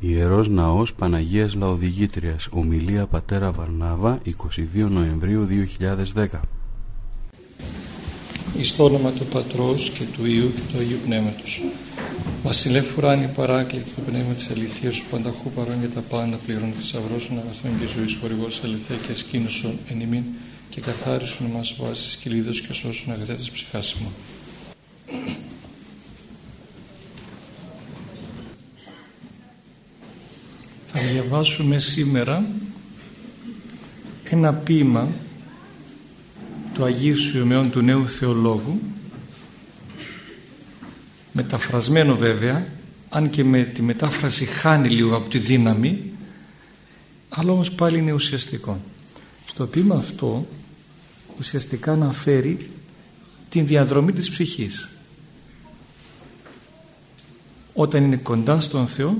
Ιερός Ναός Παναγίας Λαοδηγήτριας. Ομιλία Πατέρα Βαρνάβα 22 Νοεμβρίου 2010 Εις το όνομα του Πατρός και του Υιού και του Αγίου Πνεύματος. Βασιλεύ Φουράνη παράκλητο το πνεύμα της αληθείας σου πανταχού παρόν για τα πάντα πληρών θησαυρός των αγαθών και ζωής χορηγός αληθέ και σκήνωσον εν ημίν και καθάρισον εμάς βάσεις κυλίδος και σώσον αγαθέτες ψυχάσιμο. Θα διαβάσουμε σήμερα ένα ποίημα του Αγίου Σιωμαιών του Νέου Θεολόγου μεταφρασμένο βέβαια αν και με τη μετάφραση χάνει λίγο από τη δύναμη αλλά όμως πάλι είναι ουσιαστικό. Στο ποίημα αυτό ουσιαστικά αναφέρει την διαδρομή της ψυχής. Όταν είναι κοντά στον Θεό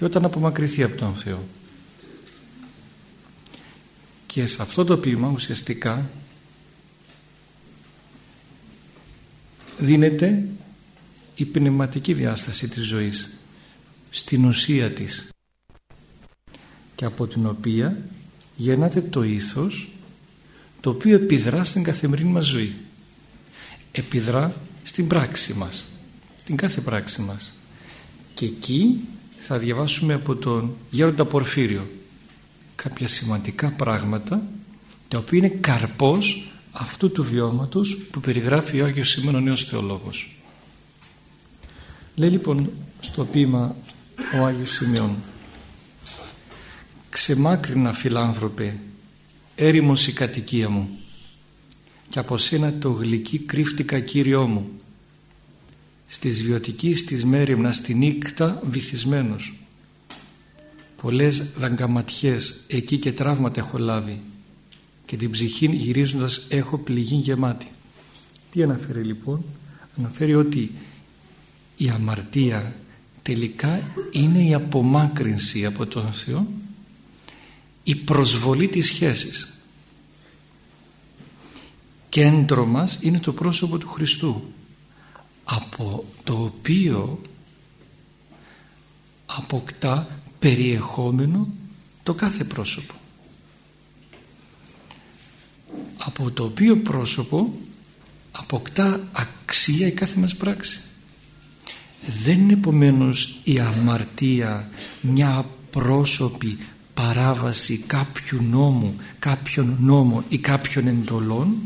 και όταν απομακρυθεί από τον Θεό. Και σε αυτό το ποίημα ουσιαστικά δίνεται η πνευματική διάσταση της ζωής στην ουσία της. Και από την οποία γεννάται το ήθος το οποίο επιδρά στην καθημερινή μας ζωή. Επιδρά στην πράξη μας την κάθε πράξη μας. Και εκεί θα διαβάσουμε από τον Γέροντα Πορφύριο κάποια σημαντικά πράγματα τα οποία είναι καρπός αυτού του βιώματος που περιγράφει ο Άγιος Σίμων ο Νέος Θεολόγος. Λέει λοιπόν στο ποίημα ο Άγιος Σημειών «Ξεμάκρινα φιλάνθρωπε, έρημος η κατοικία μου και από σένα το γλυκί κρύφτηκα Κύριό μου στις βιωτικής της μέρημνας στη νύχτα βυθισμένος. Πολλές δαγκαματιές εκεί και τραύματα έχω λάβει και την ψυχή γυρίζοντας έχω πληγή γεμάτη. Τι αναφέρει λοιπόν; Αναφέρει ότι η αμαρτία τελικά είναι η απομάκρυνση από τον Θεό η προσβολή της σχέσης. Κέντρο μας είναι το πρόσωπο του Χριστού από το οποίο αποκτά περιεχόμενο το κάθε πρόσωπο. Από το οποίο πρόσωπο αποκτά αξία η κάθε μας πράξη. Δεν είναι επομένως η αμαρτία μια πρόσωπη παράβαση κάποιου νόμου κάποιων νόμων ή κάποιων εντολών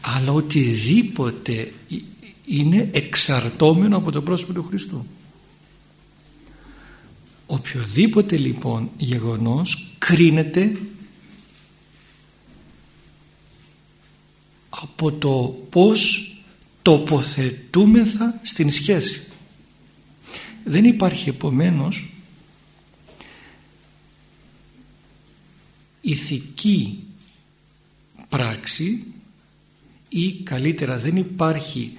αλλά οτιδήποτε είναι εξαρτώμενο από το πρόσωπο του Χριστού. Οποιοδήποτε λοιπόν γεγονός κρίνεται από το πως τοποθετούμεθα στην σχέση. Δεν υπάρχει επομένως ηθική πράξη ή καλύτερα δεν υπάρχει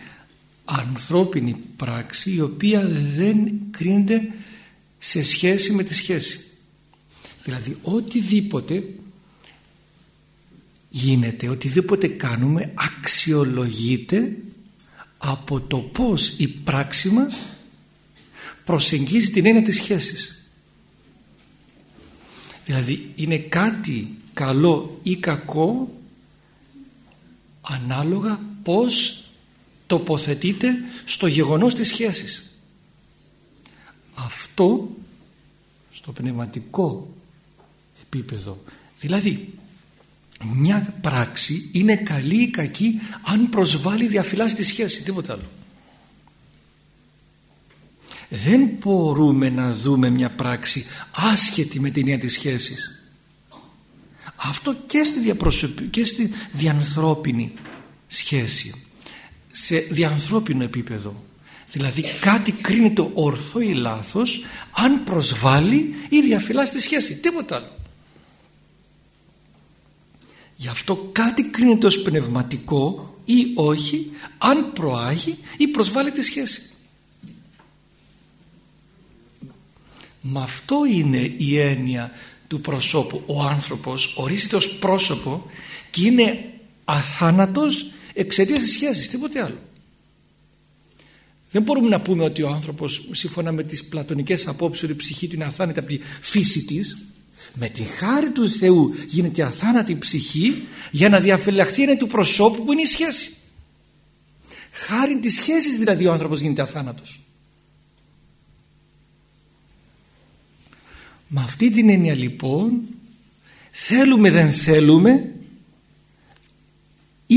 ανθρώπινη πράξη η οποία δεν κρίνεται σε σχέση με τη σχέση. Δηλαδή οτιδήποτε γίνεται οτιδήποτε κάνουμε αξιολογείται από το πως η πράξη μας προσεγγίζει την έννοια της σχέσης. Δηλαδή είναι κάτι καλό ή κακό ανάλογα πως τοποθετείται στο γεγονός της σχέσης. Αυτό στο πνευματικό επίπεδο. Δηλαδή μια πράξη είναι καλή ή κακή αν προσβάλλει διαφυλάσσει τη σχέση τίποτα άλλο. Δεν μπορούμε να δούμε μια πράξη άσχετη με την έννοια της σχέσης. Αυτό και στη, διαπροσωπη... και στη διανθρώπινη σχέση σε διανθρώπινο επίπεδο. Δηλαδή κάτι κρίνεται ορθό ή λάθος αν προσβάλλει ή διαφυλάσσει τη σχέση. Τίποτα άλλο. Γι' αυτό κάτι κρίνεται ως πνευματικό ή όχι αν προάγει ή προσβάλλει τη σχέση. Με αυτό είναι η έννοια του προσώπου. Ο άνθρωπος ορίζεται ως πρόσωπο και είναι αθάνατος εξαιτίας της σχέσης τίποτε άλλο. Δεν μπορούμε να πούμε ότι ο άνθρωπος σύμφωνα με τις πλατωνικές απόψεις ότι η ψυχή του είναι αθάνατη από τη φύση της με τη χάρη του Θεού γίνεται αθάνατη ψυχή για να διαφυλαχθεί ένα του προσώπου που είναι η σχέση. Χάρη της σχέσης δηλαδή ο άνθρωπος γίνεται αθάνατος. Με αυτή την έννοια λοιπόν θέλουμε δεν θέλουμε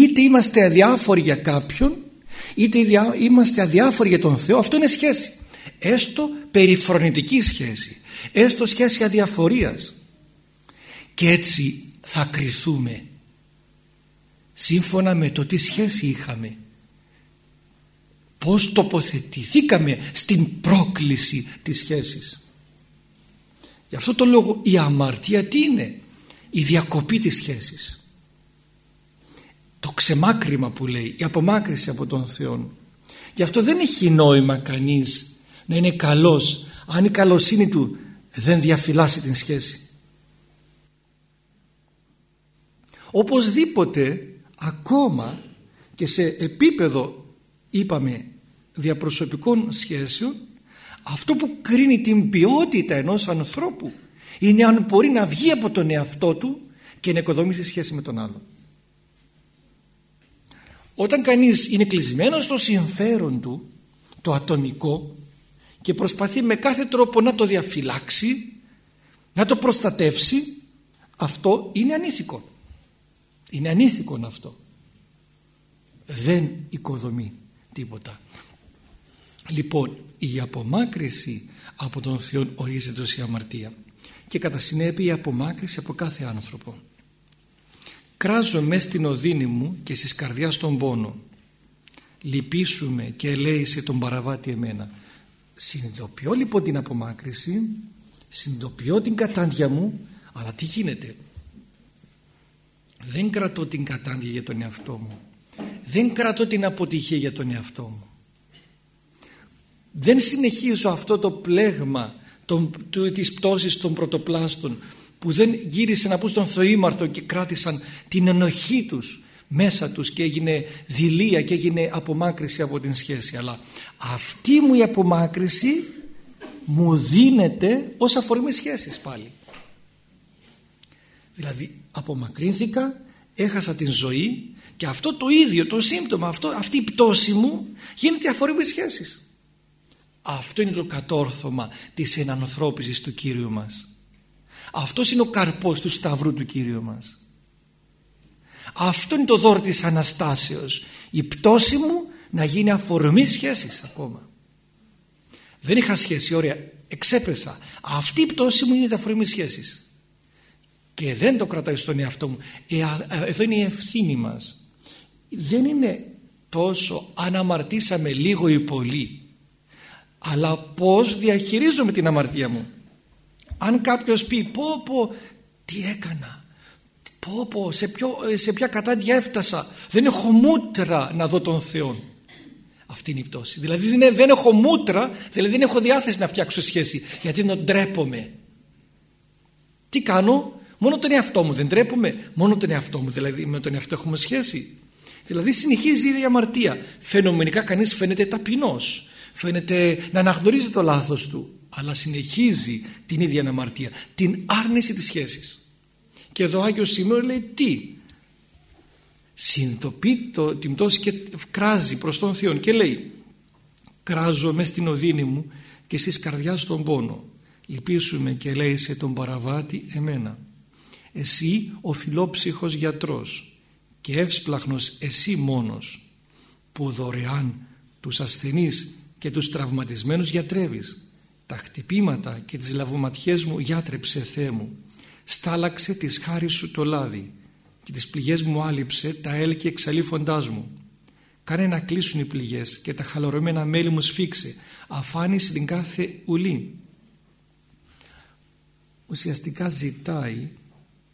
είτε είμαστε αδιάφοροι για κάποιον είτε είμαστε αδιάφοροι για τον Θεό αυτό είναι σχέση. Έστω περιφρονητική σχέση έστω σχέση αδιαφορίας. Και έτσι θα κριθούμε. Σύμφωνα με το τι σχέση είχαμε πως τοποθετηθήκαμε στην πρόκληση της σχέσης. Γι' αυτό το λόγο η αμαρτία τι είναι; Η διακοπή της σχέσης το ξεμάκρυμα που λέει η απομάκρυση από τον Θεό γι' αυτό δεν έχει νόημα κανείς να είναι καλός αν η καλοσύνη του δεν διαφυλάσει την σχέση οπωσδήποτε ακόμα και σε επίπεδο είπαμε διαπροσωπικών σχέσεων αυτό που κρίνει την ποιότητα ενός ανθρώπου είναι αν μπορεί να βγει από τον εαυτό του και να οικοδομήσει σχέση με τον άλλο. Όταν κανείς είναι κλεισμένος στο συμφέρον του, το ατομικό και προσπαθεί με κάθε τρόπο να το διαφυλάξει, να το προστατεύσει, αυτό είναι ανήθικο. Είναι ανήθικο αυτό. Δεν οικοδομεί τίποτα. Λοιπόν, η απομάκρυση από τον Θεό ορίζεται ως η αμαρτία και κατά συνέπεια η απομάκρυση από κάθε άνθρωπο. Κράζω μες στην οδύνη μου και στις καρδιάς τον πόνο. Λυπήσουμε και ελέησε τον παραβάτη εμένα. Συνειδητοποιώ λοιπόν την απομάκρυση, συνειδητοποιώ την κατάντια μου, αλλά τι γίνεται; Δεν κρατώ την κατάντια για τον εαυτό μου. Δεν κρατώ την αποτυχία για τον εαυτό μου. Δεν συνεχίζω αυτό το πλέγμα των, του, της πτώσης των πρωτοπλάστων που δεν γύρισε να πούν στον Θεοήμαρτο και κράτησαν την ενοχή τους μέσα τους και έγινε δηλία και έγινε απομάκρυση από την σχέση. Αλλά αυτή μου η απομάκρυση μου δίνεται ως αφορμή σχέσης πάλι. Δηλαδή απομακρύνθηκα έχασα την ζωή και αυτό το ίδιο το σύμπτωμα αυτό, αυτή η πτώση μου γίνεται αφορμή σχέσης. Αυτό είναι το κατόρθωμα της ενανθρώπισης του Κύριου μας αυτός είναι ο καρπός του σταυρού του Κύριου μας. Αυτό είναι το δώρο της Αναστάσεως. Η πτώση μου να γίνει αφορμή σχέσης ακόμα. Δεν είχα σχέση ωραία εξέπεσα αυτή η πτώση μου είναι τα αφορμή σχέσης. Και δεν το κρατάει στον εαυτό μου. Ε, ε, εδώ είναι η ευθύνη μας. Δεν είναι τόσο αν αμαρτήσαμε λίγο ή πολύ αλλά πως διαχειρίζομαι την αμαρτία μου αν κάποιος πει πω πω τι έκανα πω πω σε, ποιο, σε ποια κατάντια έφτασα δεν έχω μούτρα να δω τον Θεό αυτή είναι η πτώση. Δηλαδή δεν, δεν έχω μούτρα δηλαδή δεν έχω διάθεση να φτιάξω σχέση γιατί να ντρέπομαι. Τι κάνω; Μόνο τον εαυτό μου δεν ντρέπομαι. Μόνο τον εαυτό μου δηλαδή με τον εαυτό έχουμε σχέση. Δηλαδή συνεχίζει η ίδια αμαρτία φαινομενικά κανείς φαίνεται ταπεινός. Φαίνεται να αναγνωρίζει το λάθος του αλλά συνεχίζει την ίδια αναμαρτία την άρνηση της σχέσης. Και εδώ ο Άγιος Σημείο λέει τι; Συνειδητοποιεί το, την πτώση και κράζει προς τον Θεό και λέει κράζω μες στην οδύνη μου και στις καρδιάς τον πόνο. Λυπήσουμε και λέει σε τον παραβάτη εμένα. Εσύ ο φιλόψυχος γιατρός και εύσπλαχνος εσύ μόνος που δωρεάν τους ασθενείς και τους τραυματισμένους γιατρεύεις τα χτυπήματα και τις λαβωματιές μου γιάτρεψε Θεέ μου. Στάλαξε της χάρη σου το λάδι και τις πληγές μου άλυψε τα έλκη εξαλείφοντάς μου. Κάνε να κλείσουν οι πληγές και τα χαλαρωμένα μέλη μου σφίξε αφάνισε την κάθε ουλή. Ουσιαστικά ζητάει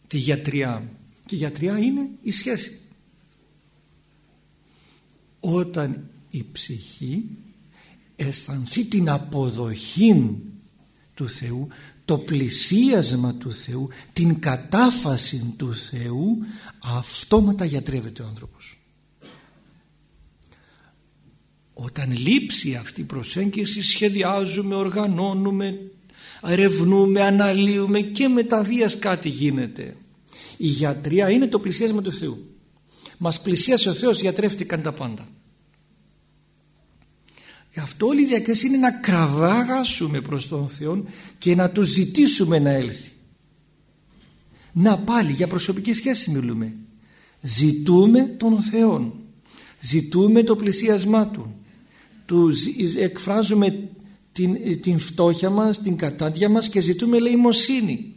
τη γιατριά και η γιατριά είναι η σχέση. Όταν η ψυχή αισθανθεί την αποδοχή του Θεού το πλησίασμα του Θεού την κατάφαση του Θεού αυτόματα γιατρεύεται ο άνθρωπος όταν λείψει αυτή η προσέγγιση σχεδιάζουμε, οργανώνουμε, ερευνούμε, αναλύουμε και με τα βίας κάτι γίνεται. Η γιατρία είναι το πλησίασμα του Θεού. Μας πλησίασε ο Θεός, γιατρεύτηκαν τα πάντα. Γι' αυτό όλη η διακρίση είναι να κραβάγασουμε προς τον Θεό και να του ζητήσουμε να έλθει. Να πάλι για προσωπική σχέση μιλούμε. Ζητούμε τον Θεό. Ζητούμε το πλησίασμά Του. Του εκφράζουμε την, την φτώχεια μας, την κατάντια μας και ζητούμε ελεημοσύνη.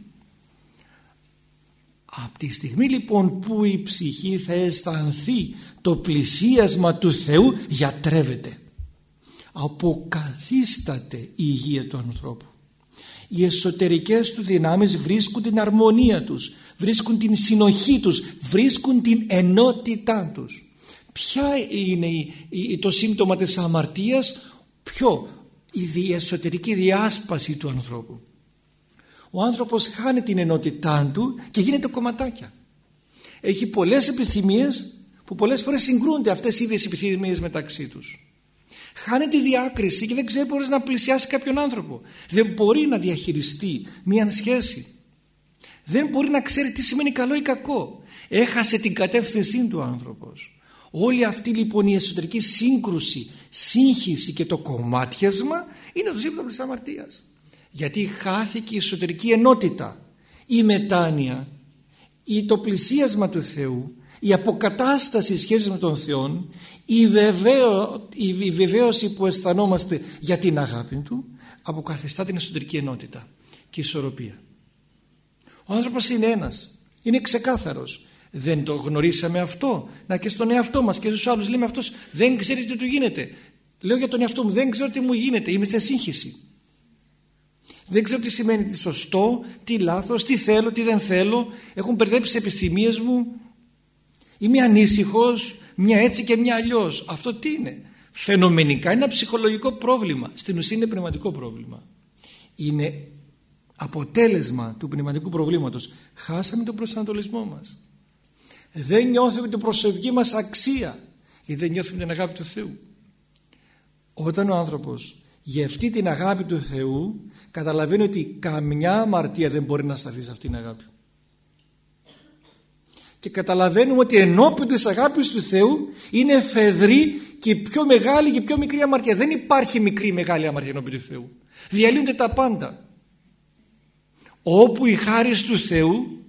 Από τη στιγμή λοιπόν που η ψυχή θα αισθανθεί το πλησίασμα του Θεού γιατρεύεται. Αποκαθίσταται η υγεία του ανθρώπου. Οι εσωτερικές του δυνάμεις βρίσκουν την αρμονία τους, βρίσκουν την συνοχή τους, βρίσκουν την ενότητά τους. Ποια είναι το σύμπτωμα της αμαρτίας, ποιο, η εσωτερική διάσπαση του ανθρώπου. Ο άνθρωπος χάνει την ενότητά του και γίνεται κομματάκια. Έχει πολλές επιθυμίες που πολλές φορές συγκρούνται αυτές οι ίδιες επιθυμίες μεταξύ τους. Χάνει τη διάκριση και δεν ξέρει μπορείς να πλησιάσει κάποιον άνθρωπο. Δεν μπορεί να διαχειριστεί μια σχέση. Δεν μπορεί να ξέρει τι σημαίνει καλό ή κακό. Έχασε την κατεύθυνσή του ο άνθρωπος. Όλη αυτή λοιπόν η εσωτερική σύγκρουση, σύγχυση και το κομμάτιασμα είναι το σύμπτωμα της αμαρτίας. Γιατί χάθηκε η εσωτερική ενότητα, η μετάνοια, η το πλησίασμα του Θεού, η αποκατάσταση σχέσης με τον Θεό, η, βεβαίω, η βεβαίωση που αισθανόμαστε για την αγάπη Του, αποκαθιστά την εσωτερική ενότητα και ισορροπία. Ο άνθρωπος είναι ένας, είναι ξεκάθαρος, δεν το γνωρίσαμε αυτό. Να και στον εαυτό μας και στους άλλους λέμε αυτός δεν ξέρει τι του γίνεται. Λέω για τον εαυτό μου δεν ξέρω τι μου γίνεται. Είμαι σε σύγχυση. Δεν ξέρω τι σημαίνει τι σωστό, τι λάθος, τι θέλω, τι δεν θέλω. Έχουν μπερδέψει τις επιθυμίες μου. Είμαι ανήσυχος, μια έτσι και μια αλλιώς. Αυτό τι είναι; Φαινομενικά είναι ένα ψυχολογικό πρόβλημα. Στην ουσία είναι πνευματικό πρόβλημα. Είναι αποτέλεσμα του πνευματικού προβλήματος. Χάσαμε τον προσανατολισμό μας δεν νιώθουμε την προσωπική μας αξία γιατί δεν νιώθουμε την αγάπη του Θεού όταν ο άνθρωπος γευτεί την αγάπη του Θεού καταλαβαίνει ότι καμιά αμαρτία δεν μπορεί να σταθεί σε αυτήν την αγάπη και καταλαβαίνουμε ότι ενώπιον της αγάπης του Θεού είναι φεδρή και η πιο μεγάλη και η πιο μικρή αμαρτία. Δεν υπάρχει μικρή ή μεγάλη αμαρτία ενώπιον του Θεού. Διαλύονται τα πάντα. Όπου η χάρη του Θεού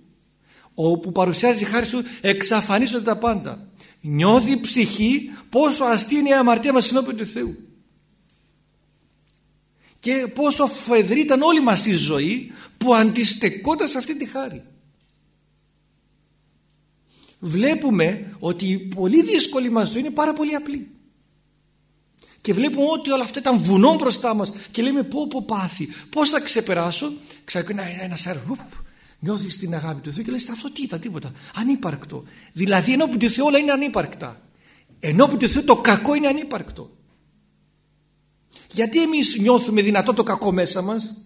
όπου παρουσιάζει η χάρη σου εξαφανίζονται τα πάντα. Νιώθει η ψυχή πόσο αστεία είναι η αμαρτία μας ενώπιον του Θεού. Και πόσο φεδρή ήταν όλη μας η ζωή που αντιστεκόταν σε αυτή τη χάρη βλέπουμε ότι η πολύ δύσκολη μας ζωή είναι πάρα πολύ απλή και βλέπουμε ότι όλα αυτά ήταν βουνό μπροστά μας και λέμε πω πω πάθη πως θα ξεπεράσω; Ξαφνικά ένα αέρα Νιώθεις την αγάπη του Θεού και λες: Αυτό τι ήταν, τίποτα. Ανύπαρκτο. Δηλαδή ενώπιν του Θεού όλα είναι ανύπαρκτα. Ενώπιν του Θεού το κακό είναι ανύπαρκτο. Γιατί εμείς νιώθουμε δυνατό το κακό μέσα μας,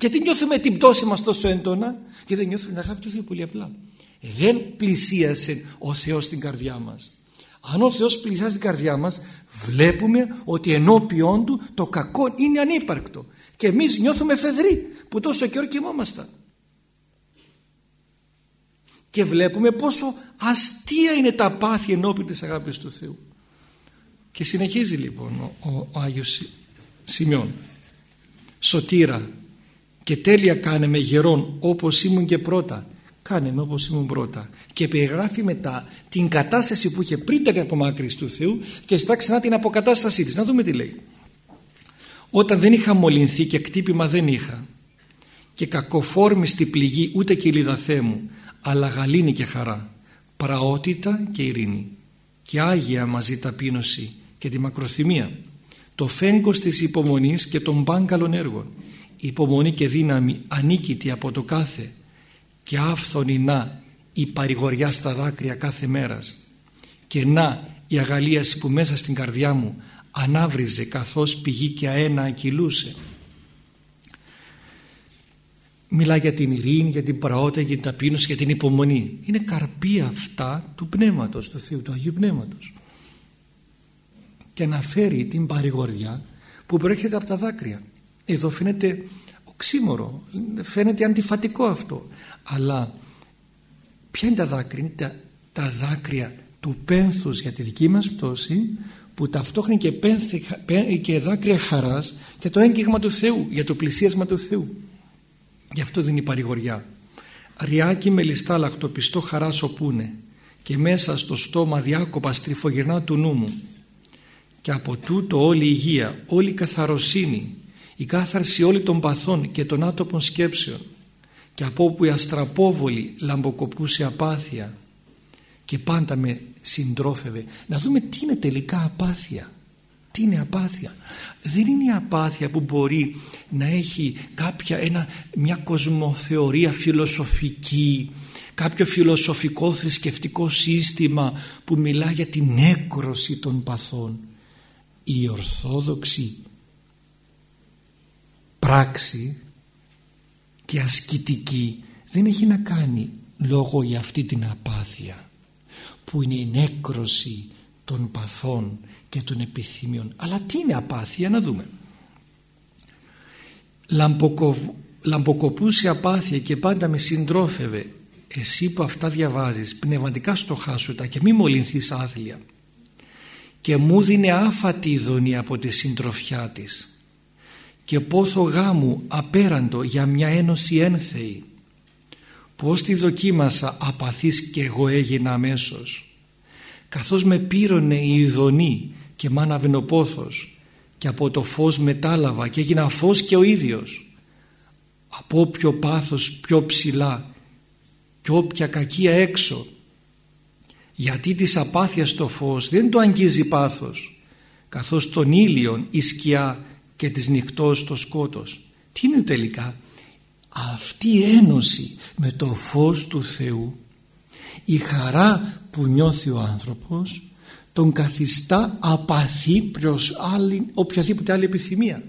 γιατί νιώθουμε την πτώση μας τόσο έντονα, γιατί δεν νιώθουμε την αγάπη του Θεού πολύ απλά. Δεν πλησίασε ο Θεός στην καρδιά μας. Αν ο Θεός πλησιάζει την καρδιά μας βλέπουμε ότι ενώπιόν Του το κακό είναι ανύπαρκτο. Και εμείς νιώθουμε φεδροί που τόσο καιρό κοιμόμασταν. Και βλέπουμε πόσο αστεία είναι τα πάθη ενώπιν της αγάπης του Θεού. Και συνεχίζει λοιπόν ο, ο, ο Άγιος Σημειών σωτήρα και τέλεια κάνε με γερόν όπως ήμουν και πρώτα κάνε με όπως ήμουν πρώτα. Και περιγράφει μετά την κατάσταση που είχε πριν την απομάκρυση του Θεού και ζητά ξανά την αποκατάστασή της. Να δούμε τι λέει. Όταν δεν είχα μολυνθεί και κτύπημα δεν είχα. Και κακοφόρμιστη πληγή ούτε κοιλίδα μου αλλά γαλήνη και χαρά, πραότητα και ειρήνη. Και άγια μαζί ταπείνωση και τη μακροθυμία, το φέγγος της υπομονής και των μπάγκαλων έργων, υπομονή και δύναμη ανίκητη από το κάθε και άφθονη να η παρηγοριά στα δάκρυα κάθε μέρας και να η αγαλίαση που μέσα στην καρδιά μου ανάβριζε καθώς πηγή και αένα ακυλούσε μιλά για την ειρήνη, για την πραότητα, για την ταπείνωση, για την υπομονή. Είναι καρπή αυτά του Πνεύματος, του Θεού, του Αγίου Πνεύματος. και αναφέρει την παρηγοριά που προέρχεται από τα δάκρυα. Εδώ φαίνεται οξύμορο, φαίνεται αντιφατικό αυτό. Αλλά ποια είναι τα δάκρυα, είναι τα, τα δάκρυα του πένθους για τη δική μας πτώση που ταυτόχρονα και, πένθη, και δάκρυα χαράς για το έγκυγμα του Θεού, για το πλησίασμα του Θεού. Γι' αυτό δίνει παρηγοριά. Ριάκι με ληστά λακτοπιστό χαράς οπούνε και μέσα στο στόμα διάκοπα στριφογυρνά του νου μου και από τούτο όλη η υγεία, όλη η καθαροσύνη, η κάθαρση όλη των παθών και των άτοπων σκέψεων και από όπου η αστραπόβολη λαμποκοπούσε απάθεια και πάντα με συντρόφευε. Να δούμε τι είναι τελικά απάθεια. Τι είναι απάθεια. Δεν είναι η απάθεια που μπορεί να έχει κάποια ένα, μια κοσμοθεωρία φιλοσοφική κάποιο φιλοσοφικό θρησκευτικό σύστημα που μιλά για την έκρωση των παθών. Η ορθόδοξη πράξη και ασκητική δεν έχει να κάνει λόγω για αυτή την απάθεια που είναι η νέκρωση των παθών και των επιθυμιών αλλά τι είναι απάθεια να δούμε. Λαμποκοπούσε απάθεια και πάντα με συντρόφευε. Εσύ που αυτά διαβάζεις πνευματικά στοχάσουτα και μη μολυνθείς άθλια. Και μου δίνε άφατη ειδονή από τη συντροφιά της και πόθο γάμου απέραντο για μια ένωση ένθεη πως τη δοκίμασα απαθής και εγώ έγινα αμέσως. Καθώς με πήρωνε η ειδονή και μ' άναβε πόθος και από το φως μετάλαβα και έγινα φως και ο ίδιος. Από όποιο πάθος πιο ψηλά και όποια κακία έξω. Γιατί της απάθειας το φως δεν το αγγίζει πάθος καθώς τον ήλιον η σκιά και της νυχτός το σκότος. Τι είναι τελικά; Αυτή η ένωση με το φως του Θεού η χαρά που νιώθει ο άνθρωπος τον καθιστά απαθή προς άλλη, οποιαδήποτε άλλη επιθυμία.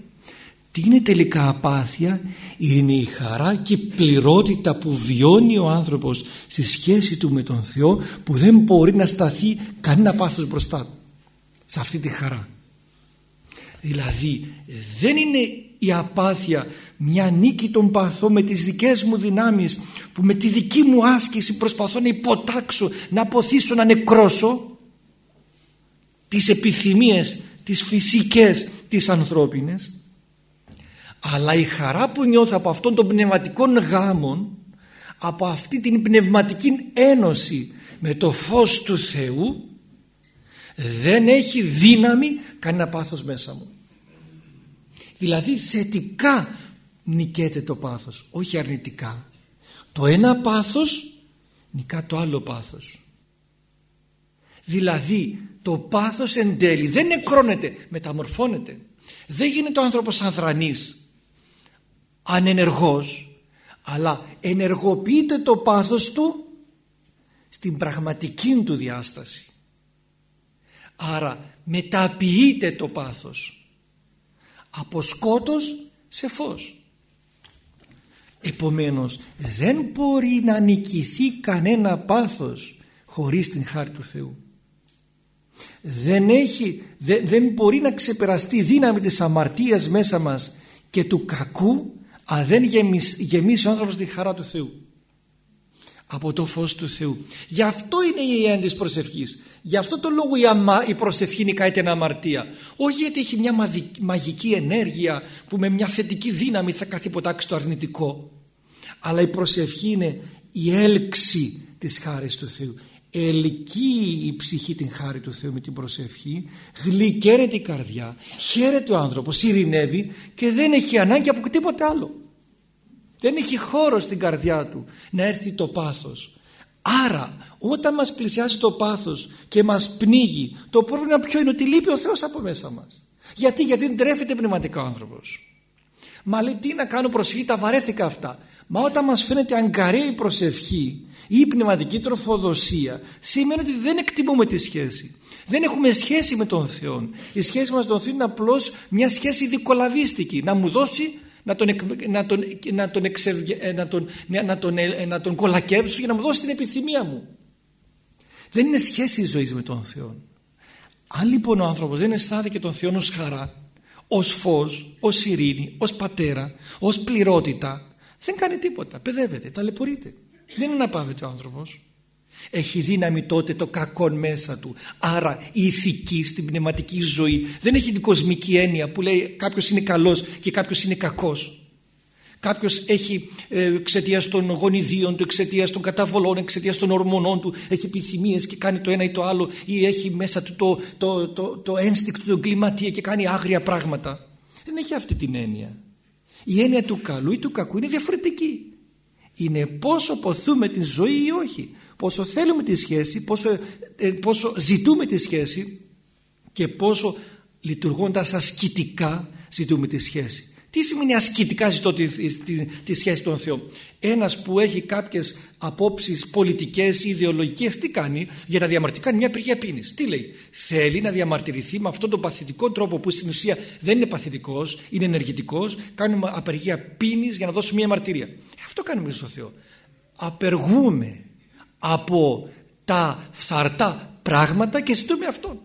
Τι είναι τελικά απάθεια; Είναι η χαρά και η πληρότητα που βιώνει ο άνθρωπος στη σχέση του με τον Θεό που δεν μπορεί να σταθεί κανένα πάθος μπροστά του. Σε αυτή τη χαρά δηλαδή δεν είναι η απάθεια μια νίκη των παθών με τις δικές μου δυνάμεις που με τη δική μου άσκηση προσπαθώ να υποτάξω να αποθήσω να νεκρώσω; Τις επιθυμίες τις φυσικές τις ανθρώπινες. Αλλά η χαρά που νιώθω από αυτόν τον πνευματικών γάμων από αυτή την πνευματική ένωση με το φως του Θεού δεν έχει δύναμη κανένα πάθος μέσα μου. Δηλαδή θετικά νικέται το πάθος όχι αρνητικά. Το ένα πάθος νικά το άλλο πάθος. Δηλαδή το πάθος εν τέλει δεν νεκρώνεται μεταμορφώνεται. Δεν γίνεται ο άνθρωπος ανθρανής ανενεργός αλλά ενεργοποιείται το πάθος του στην πραγματική του διάσταση άρα μεταποιείται το πάθος από σκότος σε φως. Επομένως δεν μπορεί να νικηθεί κανένα πάθος χωρίς την χάρη του Θεού. Δεν, έχει, δεν, δεν μπορεί να ξεπεραστεί η δύναμη της αμαρτίας μέσα μας και του κακού αν δεν γεμίσει, ο άνθρωπος τη χαρά του Θεού από το φως του Θεού. Γι' αυτό είναι η έννοια της προσευχής. Γι' αυτό το λόγο η, αμα, η προσευχή είναι κάτι αμαρτία. Όχι γιατί έχει μια μαγική ενέργεια που με μια θετική δύναμη θα καθυποτάξει το αρνητικό. Αλλά η προσευχή είναι η έλξη της χάρης του Θεού. Ελκύει η ψυχή την χάρη του Θεού με την προσευχή γλυκαίνεται η καρδιά χαίρεται ο άνθρωπος, ειρηνεύει και δεν έχει ανάγκη από τίποτε άλλο δεν έχει χώρο στην καρδιά του να έρθει το πάθος άρα όταν μας πλησιάζει το πάθος και μας πνίγει το πρόβλημα ποιο είναι ότι λείπει ο Θεός από μέσα μας γιατί, γιατί δεν τρέφεται πνευματικά ο άνθρωπος μα λέει τι να κάνω προσευχή τα βαρέθηκα αυτά μα όταν μας φαίνεται αγκαρία η προσευχή ή η πνευματική τροφοδοσία σημαίνει ότι δεν εκτιμούμε τη σχέση. Δεν έχουμε σχέση με τον Θεό. Η σχέση μας με τον Θεό είναι απλώς μια σχέση δικολαβίστικη. Να μου δώσει να τον, να τον, να τον, ε, να τον, να τον, ε, να τον κολακέψω για να μου δώσει την επιθυμία μου. Δεν είναι σχέση η ζωή με τον Θεό. Αν λοιπόν ο άνθρωπος δεν αισθάνεται και τον Θεό ως χαρά, ως φως, ως ειρήνη, ως πατέρα, ως πληρότητα, δεν κάνει τίποτα, παιδεύεται, ταλαιπωρείται. Δεν είναι απάβεται ο άνθρωπος. Έχει δύναμη τότε το κακό μέσα του. Άρα η ηθική στην πνευματική ζωή δεν έχει την κοσμική έννοια που λέει κάποιος είναι καλός και κάποιος είναι κακός. Κάποιος έχει ε, εξαιτίας των γονιδίων του, εξαιτίας των καταβολών, εξαιτίας των ορμονών του, έχει επιθυμίες και κάνει το ένα ή το άλλο ή έχει μέσα του το, το, το, το ένστικτο, το εγκληματία και κάνει άγρια πράγματα. Δεν έχει αυτή την έννοια. Η έννοια του καλού ή του κακού είναι διαφορετική. Είναι πόσο ποθούμε την ζωή ή όχι. Πόσο θέλουμε τη σχέση, πόσο, ε, πόσο ζητούμε τη σχέση και πόσο λειτουργώντας ασκητικά ζητούμε τη σχέση. Τι σημαίνει ασκητικά ζητώ τη, τη, τη, σχέση των Θεών; Ένας που έχει κάποιες απόψεις πολιτικές ή ιδεολογικές τι κάνει; Για να διαμαρτυρεί. Κάνει μια απεργία πίνης. Τι λέει; Θέλει να διαμαρτυρηθεί με αυτόν τον παθητικό τρόπο που στην ουσία δεν είναι παθητικός, είναι ενεργητικός. Κάνουμε απεργία πίνης για να δώσουμε μια μαρτυρία. Αυτό κάνουμε στο Θεό. Απεργούμε από τα φθαρτά πράγματα και ζητούμε αυτόν.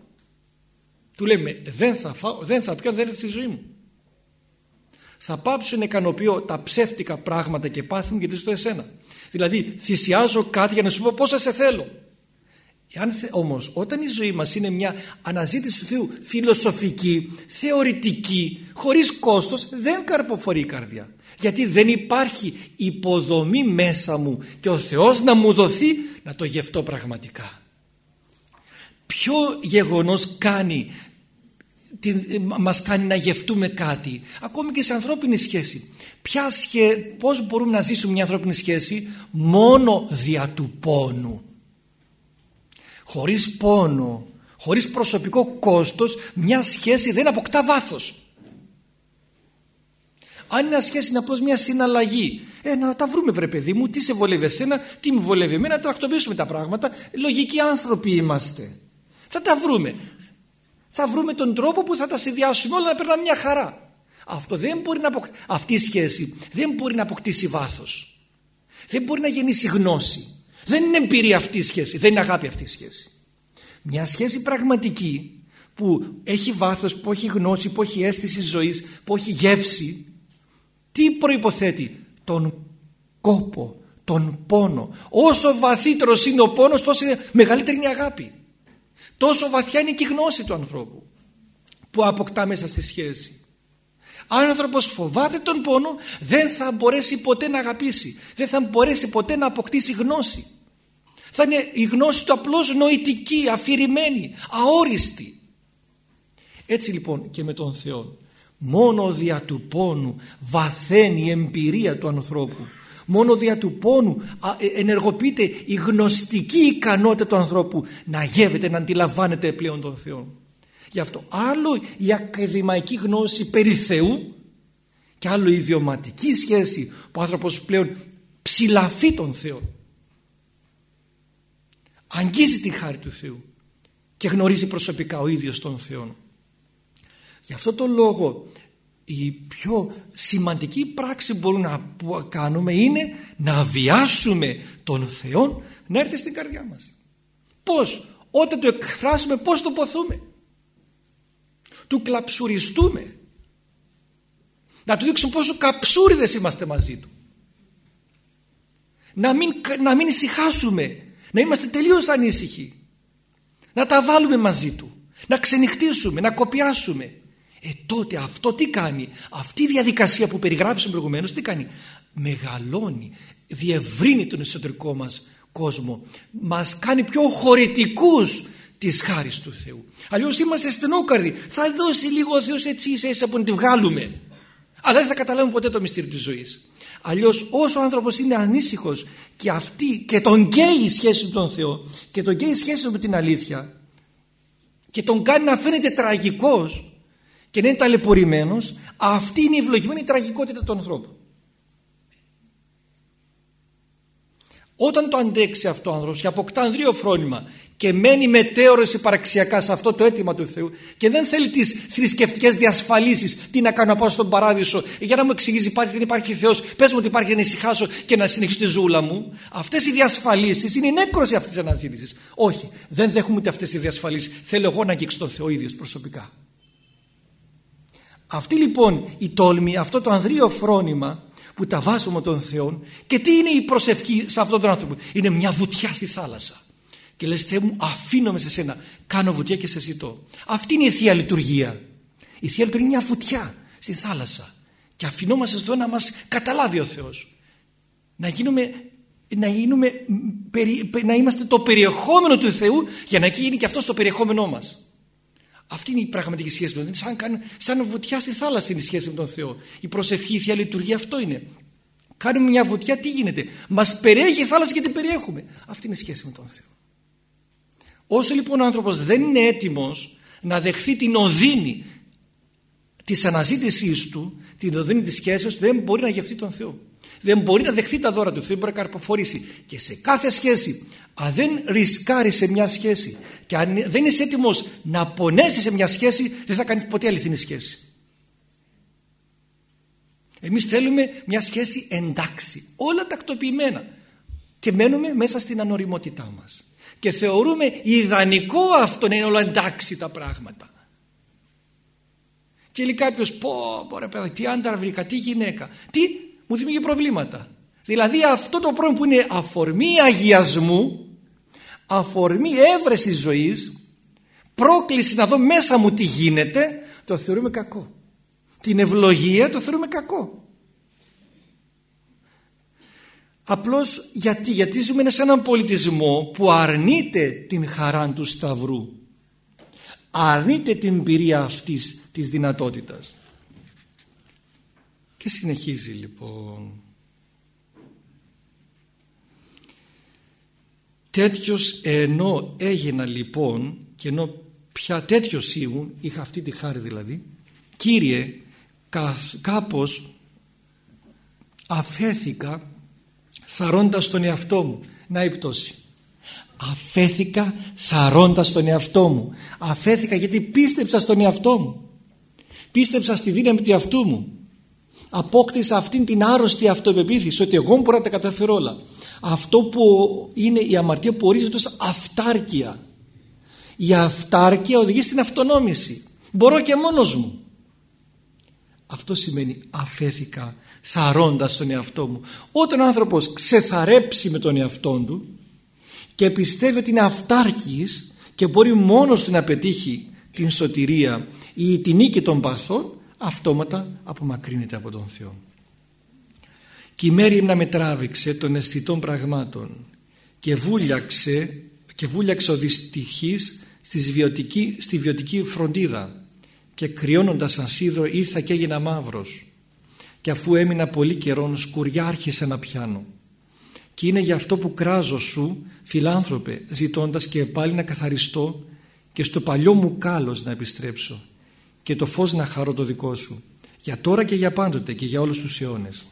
Του λέμε δεν θα, φάω, δεν θα πιω, δεν είναι στη ζωή μου θα πάψω να ικανοποιώ τα ψεύτικα πράγματα και πάθη μου γιατί στο εσένα. Δηλαδή θυσιάζω κάτι για να σου πω πόσα σε θέλω. Εάν θε, όμως όταν η ζωή μας είναι μια αναζήτηση του Θεού φιλοσοφική, θεωρητική, χωρίς κόστος δεν καρποφορεί η καρδιά. Γιατί δεν υπάρχει υποδομή μέσα μου και ο Θεός να μου δοθεί να το γευτώ πραγματικά. Ποιο γεγονός κάνει μας κάνει να γευτούμε κάτι ακόμη και σε ανθρώπινη σχέση. Ποια σχέ, πώς μπορούμε να ζήσουμε μια ανθρώπινη σχέση μόνο δια του πόνου. Χωρίς πόνο χωρίς προσωπικό κόστος μια σχέση δεν αποκτά βάθος αν μια σχέση είναι απλώς μια συναλλαγή ε, να τα βρούμε βρε παιδί μου τι σε βολεύει εσένα τι με βολεύει εμένα να τακτοποιήσουμε τα πράγματα λογικοί άνθρωποι είμαστε θα τα βρούμε θα βρούμε τον τρόπο που θα τα συνδυάσουμε όλα να περνάμε μια χαρά. Αυτό δεν μπορεί να Αυτή η σχέση δεν μπορεί να αποκτήσει βάθος. Δεν μπορεί να γεννήσει γνώση. Δεν είναι εμπειρία αυτή η σχέση. Δεν είναι αγάπη αυτή η σχέση. Μια σχέση πραγματική που έχει βάθος, που έχει γνώση, που έχει αίσθηση ζωής, που έχει γεύση. Τι προϋποθέτει; Τον κόπο, τον πόνο. Όσο βαθύτερος είναι ο πόνος τόσο μεγαλύτερη είναι η αγάπη. Τόσο βαθιά είναι και η γνώση του ανθρώπου που αποκτά μέσα στη σχέση. Αν ο άνθρωπος φοβάται τον πόνο δεν θα μπορέσει ποτέ να αγαπήσει. Δεν θα μπορέσει ποτέ να αποκτήσει γνώση. Θα είναι η γνώση του απλώς νοητική, αφηρημένη, αόριστη. Έτσι λοιπόν και με τον Θεό. Μόνο δια του πόνου βαθαίνει η εμπειρία του ανθρώπου Μόνο δια του πόνου ε, ενεργοποιείται η γνωστική ικανότητα του ανθρώπου να γεύεται, να αντιλαμβάνεται πλέον τον Θεό. Γι' αυτό άλλο η ακαδημαϊκή γνώση περί Θεού και άλλο η ιδιωματική σχέση που ο άνθρωπος πλέον ψηλαφεί τον Θεό. Αγγίζει τη χάρη του Θεού και γνωρίζει προσωπικά ο ίδιος τον Θεό. Γι' αυτό το λόγο η πιο σημαντική πράξη που μπορούμε να κάνουμε είναι να βιάσουμε τον Θεό να έρθει στην καρδιά μας. Πώς, όταν το εκφράσουμε πώς το ποθούμε. Του κλαψουριστούμε. Να του δείξουμε πόσο καψούριδες είμαστε μαζί του. Να μην, να μην ησυχάσουμε, να είμαστε τελείως ανήσυχοι. Να τα βάλουμε μαζί του, να ξενυχτήσουμε, να κοπιάσουμε ε τότε αυτό τι κάνει; Αυτή η διαδικασία που περιγράψαμε προηγουμένως τι κάνει; Μεγαλώνει διευρύνει τον εσωτερικό μας κόσμο. Μας κάνει πιο χωρητικούς της χάρης του Θεού. Αλλιώς είμαστε στενόκαρδοι. Θα δώσει λίγο ο Θεός έτσι ίσα που να τη βγάλουμε. Αλλά δεν θα καταλάβουμε ποτέ το μυστήριο της ζωής. Αλλιώς όσο ο άνθρωπος είναι ανήσυχος και αυτή και τον καίει η σχέση με τον Θεό και τον καίει η σχέση με την αλήθεια και τον κάνει να φαίνεται τραγικός και να είναι ταλαιπωρημένος αυτή είναι η ευλογημένη τραγικότητα του ανθρώπου. Όταν το αντέξει αυτό ο άνθρωπος και αποκτά ανδρείο φρόνημα και μένει μετέωρος υπαραξιακά σε αυτό το αίτημα του Θεού και δεν θέλει τις θρησκευτικές διασφαλίσεις τι να κάνω να πάω στον παράδεισο για να μου εξηγήσει υπάρχει δεν υπάρχει Θεός πες μου ότι υπάρχει να ησυχάσω και να συνεχίσω τη ζούλα μου αυτές οι διασφαλίσεις είναι η νέκρωση αυτής της αναζήτησης. Όχι δεν δέχομαι ούτε αυτές οι διασφαλίσεις. Θέλω εγώ να αγγίξω τον Θεό ίδιος προσωπικά αυτή λοιπόν η τόλμη αυτό το ανδρείο φρόνημα που τα βάζουμε τον Θεό και τι είναι η προσευχή σε αυτόν τον άνθρωπο; Είναι μια βουτιά στη θάλασσα. Και λες Θεέ μου αφήνομαι σε σένα κάνω βουτιά και σε ζητώ αυτή είναι η Θεία Λειτουργία. Η Θεία Λειτουργία είναι μια βουτιά στη θάλασσα. Και αφινόμαστε στο να μας καταλάβει ο Θεός. Να γίνουμε να, γίνουμε, να είμαστε το περιεχόμενο του Θεού για να γίνει και αυτό το περιεχόμενό μας αυτή είναι η πραγματική σχέση με τον Θεό. Σαν, σαν βουτιά στη θάλασσα είναι η σχέση με τον Θεό. Η προσευχή, η θεία λειτουργία αυτό είναι. Κάνουμε μια βουτιά, τι γίνεται; Μας περιέχει η θάλασσα και την περιέχουμε. Αυτή είναι η σχέση με τον Θεό. Όσο λοιπόν ο άνθρωπος δεν είναι έτοιμος να δεχθεί την οδύνη της αναζήτησής του, την οδύνη της σχέσης, δεν μπορεί να γευτεί τον Θεό. Δεν μπορεί να δεχθεί τα δώρα του Θεού, δεν μπορεί να καρποφορήσει. Και σε κάθε σχέση, αν δεν ρισκάρει σε μια σχέση και αν δεν είσαι έτοιμος να πονέσει σε μια σχέση, δεν θα κάνεις ποτέ αληθινή σχέση. Εμείς θέλουμε μια σχέση εντάξει, όλα τακτοποιημένα και μένουμε μέσα στην ανοριμότητά μας και θεωρούμε ιδανικό αυτό να είναι όλα εντάξει τα πράγματα. Και λέει κάποιος πω, πω ρε παιδά, τι άντρα βρήκα, τι γυναίκα, τι μου δημιουργεί προβλήματα. Δηλαδή αυτό το πρόβλημα που είναι αφορμή αγιασμού, αφορμή έβρεσης ζωής, πρόκληση να δω μέσα μου τι γίνεται, το θεωρούμε κακό. Την ευλογία το θεωρούμε κακό. Απλώς γιατί, γιατί ζούμε σε έναν πολιτισμό που αρνείται την χαρά του Σταυρού. Αρνείται την εμπειρία αυτής της δυνατότητας. Και συνεχίζει λοιπόν. Τέτοιος ενώ έγινα λοιπόν και ενώ πια τέτοιος ήμουν, είχα αυτή τη χάρη δηλαδή, Κύριε κάπως αφέθηκα θαρώντας τον εαυτό μου. Να η πτώση. Αφέθηκα θαρώντας τον εαυτό μου. Αφέθηκα γιατί πίστεψα στον εαυτό μου. Πίστεψα στη δύναμη του εαυτού μου. Απόκτησα αυτήν την άρρωστη αυτοπεποίθηση ότι εγώ μπορώ να τα καταφέρω όλα. Αυτό που είναι η αμαρτία που ορίζεται ως αυτάρκεια. Η αυτάρκεια οδηγεί στην αυτονόμηση. Μπορώ και μόνος μου. Αυτό σημαίνει αφέθηκα θαρώντας τον εαυτό μου. Όταν ο άνθρωπος ξεθαρέψει με τον εαυτό του και πιστεύει ότι είναι αυτάρκης και μπορεί μόνος του να πετύχει την σωτηρία ή την νίκη των παθών αυτόματα απομακρύνεται από τον Θεό. Και η μέρη να με τράβηξε των αισθητών πραγμάτων και βούλιαξε, και βούλιαξε ο δυστυχής στη βιωτική φροντίδα και κρυώνοντας σαν σίδρο ήρθα και έγινα μαύρος. Και αφού έμεινα πολύ καιρόν σκουριά άρχισε να πιάνω. Και είναι για αυτό που κράζω σου φιλάνθρωπε ζητώντας και πάλι να καθαριστώ και στο παλιό μου κάλος να επιστρέψω και το φως να χαρώ το δικό σου για τώρα και για πάντοτε και για όλους τους αιώνες.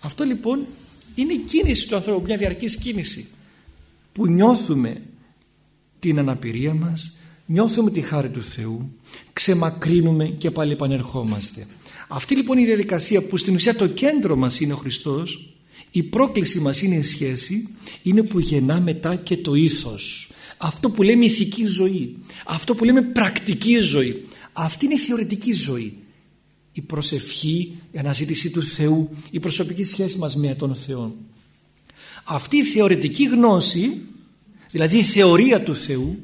Αυτό λοιπόν είναι η κίνηση του ανθρώπου μια διαρκής κίνηση που νιώθουμε την αναπηρία μας νιώθουμε τη χάρη του Θεού ξεμακρύνουμε και πάλι επανερχόμαστε. Αυτή λοιπόν η διαδικασία που στην ουσία το κέντρο μας είναι ο Χριστός η πρόκληση μας είναι η σχέση είναι που γεννά μετά και το ήθος. Αυτό που λέμε ηθική ζωή αυτό που λέμε πρακτική ζωή αυτή είναι η θεωρητική ζωή η προσευχή, η αναζήτηση του Θεού η προσωπική σχέση μας με τον Θεό αυτή η θεωρητική γνώση δηλαδή η θεωρία του Θεού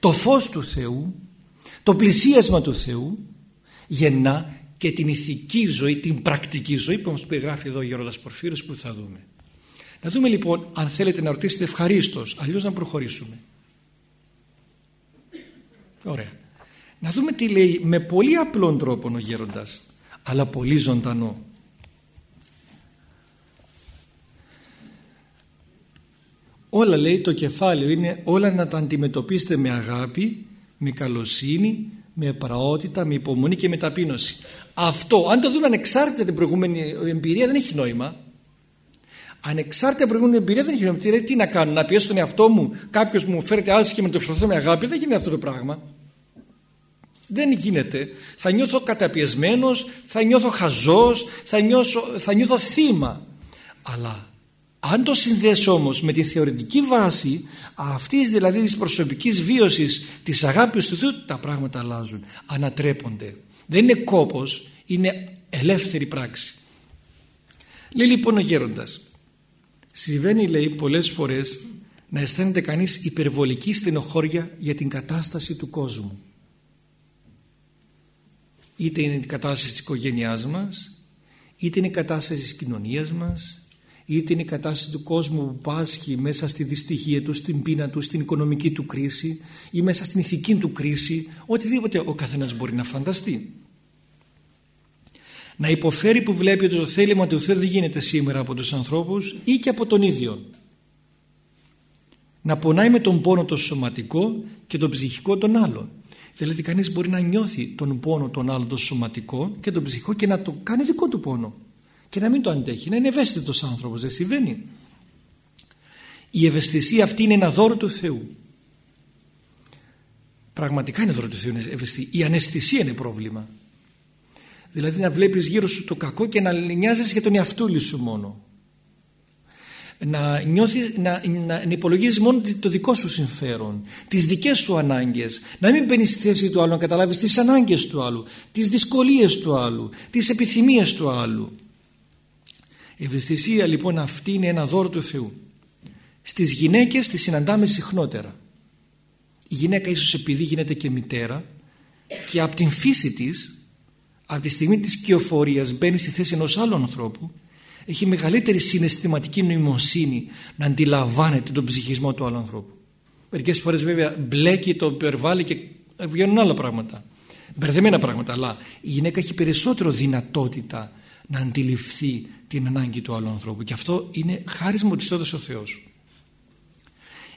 το φως του Θεού το πλησίασμα του Θεού γεννά και την ηθική ζωή, την πρακτική ζωή που μας περιγράφει εδώ ο Γερόντας Πορφύρος που θα δούμε. Να δούμε λοιπόν αν θέλετε να ρωτήσετε ευχαρίστως, αλλιώς να προχωρήσουμε. Ωραία. Να δούμε τι λέει με πολύ απλόν τρόπο ο Γέροντας, αλλά πολύ ζωντανό. Όλα λέει το κεφάλαιο είναι όλα να τα αντιμετωπίσετε με αγάπη, με καλοσύνη, με πραότητα, με υπομονή και με ταπείνωση. Αυτό, αν το δούμε ανεξάρτητα την προηγούμενη εμπειρία, δεν έχει νόημα. Ανεξάρτητα από την εμπειρία δεν έχει Τι να κάνω, να πιέσω τον εαυτό μου, κάποιος μου φέρεται άσχημα και με το φερθώ με αγάπη, δεν γίνεται αυτό το πράγμα. Δεν γίνεται. Θα νιώθω καταπιεσμένος, θα νιώθω χαζός, θα, νιώθω, θα νιώθω θύμα. Αλλά αν το συνδέσω όμως με τη θεωρητική βάση αυτής δηλαδή της προσωπικής βίωσης της αγάπης του Θεού τα πράγματα αλλάζουν, ανατρέπονται. Δεν είναι κόπος, είναι ελεύθερη πράξη. Λέει λοιπόν ο γέροντας συμβαίνει λέει πολλές φορές να αισθάνεται κανείς υπερβολική στενοχώρια για την κατάσταση του κόσμου είτε είναι η κατάσταση της οικογένειάς μας είτε είναι η κατάσταση της κοινωνίας μας είτε είναι η κατάσταση του κόσμου που πάσχει μέσα στη δυστυχία του, στην πείνα του, στην οικονομική του κρίση ή μέσα στην ηθική του κρίση οτιδήποτε ο καθένας μπορεί να φανταστεί. Να υποφέρει που βλέπει ότι το θέλημα του Θεού δεν γίνεται σήμερα από τους ανθρώπους ή και από τον ίδιο. Να πονάει με τον πόνο το σωματικό και τον ψυχικό των άλλων Δηλαδή κανείς μπορεί να νιώθει τον πόνο των άλλων το σωματικό και τον ψυχικό και να το κάνει δικό του πόνο και να μην το αντέχει, να είναι ευαίσθητος άνθρωπος, δεν συμβαίνει. Η ευαισθησία αυτή είναι ένα δώρο του Θεού. Πραγματικά είναι δώρο του Θεού η αναισθησία είναι πρόβλημα. Δηλαδή να βλέπεις γύρω σου το κακό και να νοιάζεσαι για τον εαυτούλη σου μόνο να, νιώθεις, να, να, υπολογίζεις μόνο το δικό σου συμφέρον, τις δικές σου ανάγκες, να μην μπαίνεις στη θέση του άλλου, να καταλάβεις τις ανάγκες του άλλου, τις δυσκολίες του άλλου, τις επιθυμίες του άλλου. Η ευαισθησία λοιπόν αυτή είναι ένα δώρο του Θεού. Στις γυναίκες τη συναντάμε συχνότερα. Η γυναίκα ίσως επειδή γίνεται και μητέρα και από την φύση της, από τη στιγμή της κοιοφορίας μπαίνει στη θέση ενός άλλου ανθρώπου έχει μεγαλύτερη συναισθηματική νοημοσύνη να αντιλαμβάνεται τον ψυχισμό του άλλου ανθρώπου. Μερικές φορές βέβαια μπλέκει, το υπερβάλλει και βγαίνουν άλλα πράγματα. Μπερδεμένα πράγματα, αλλά η γυναίκα έχει περισσότερο δυνατότητα να αντιληφθεί την ανάγκη του άλλου ανθρώπου και αυτό είναι χάρισμα της έδωσε ο Θεός.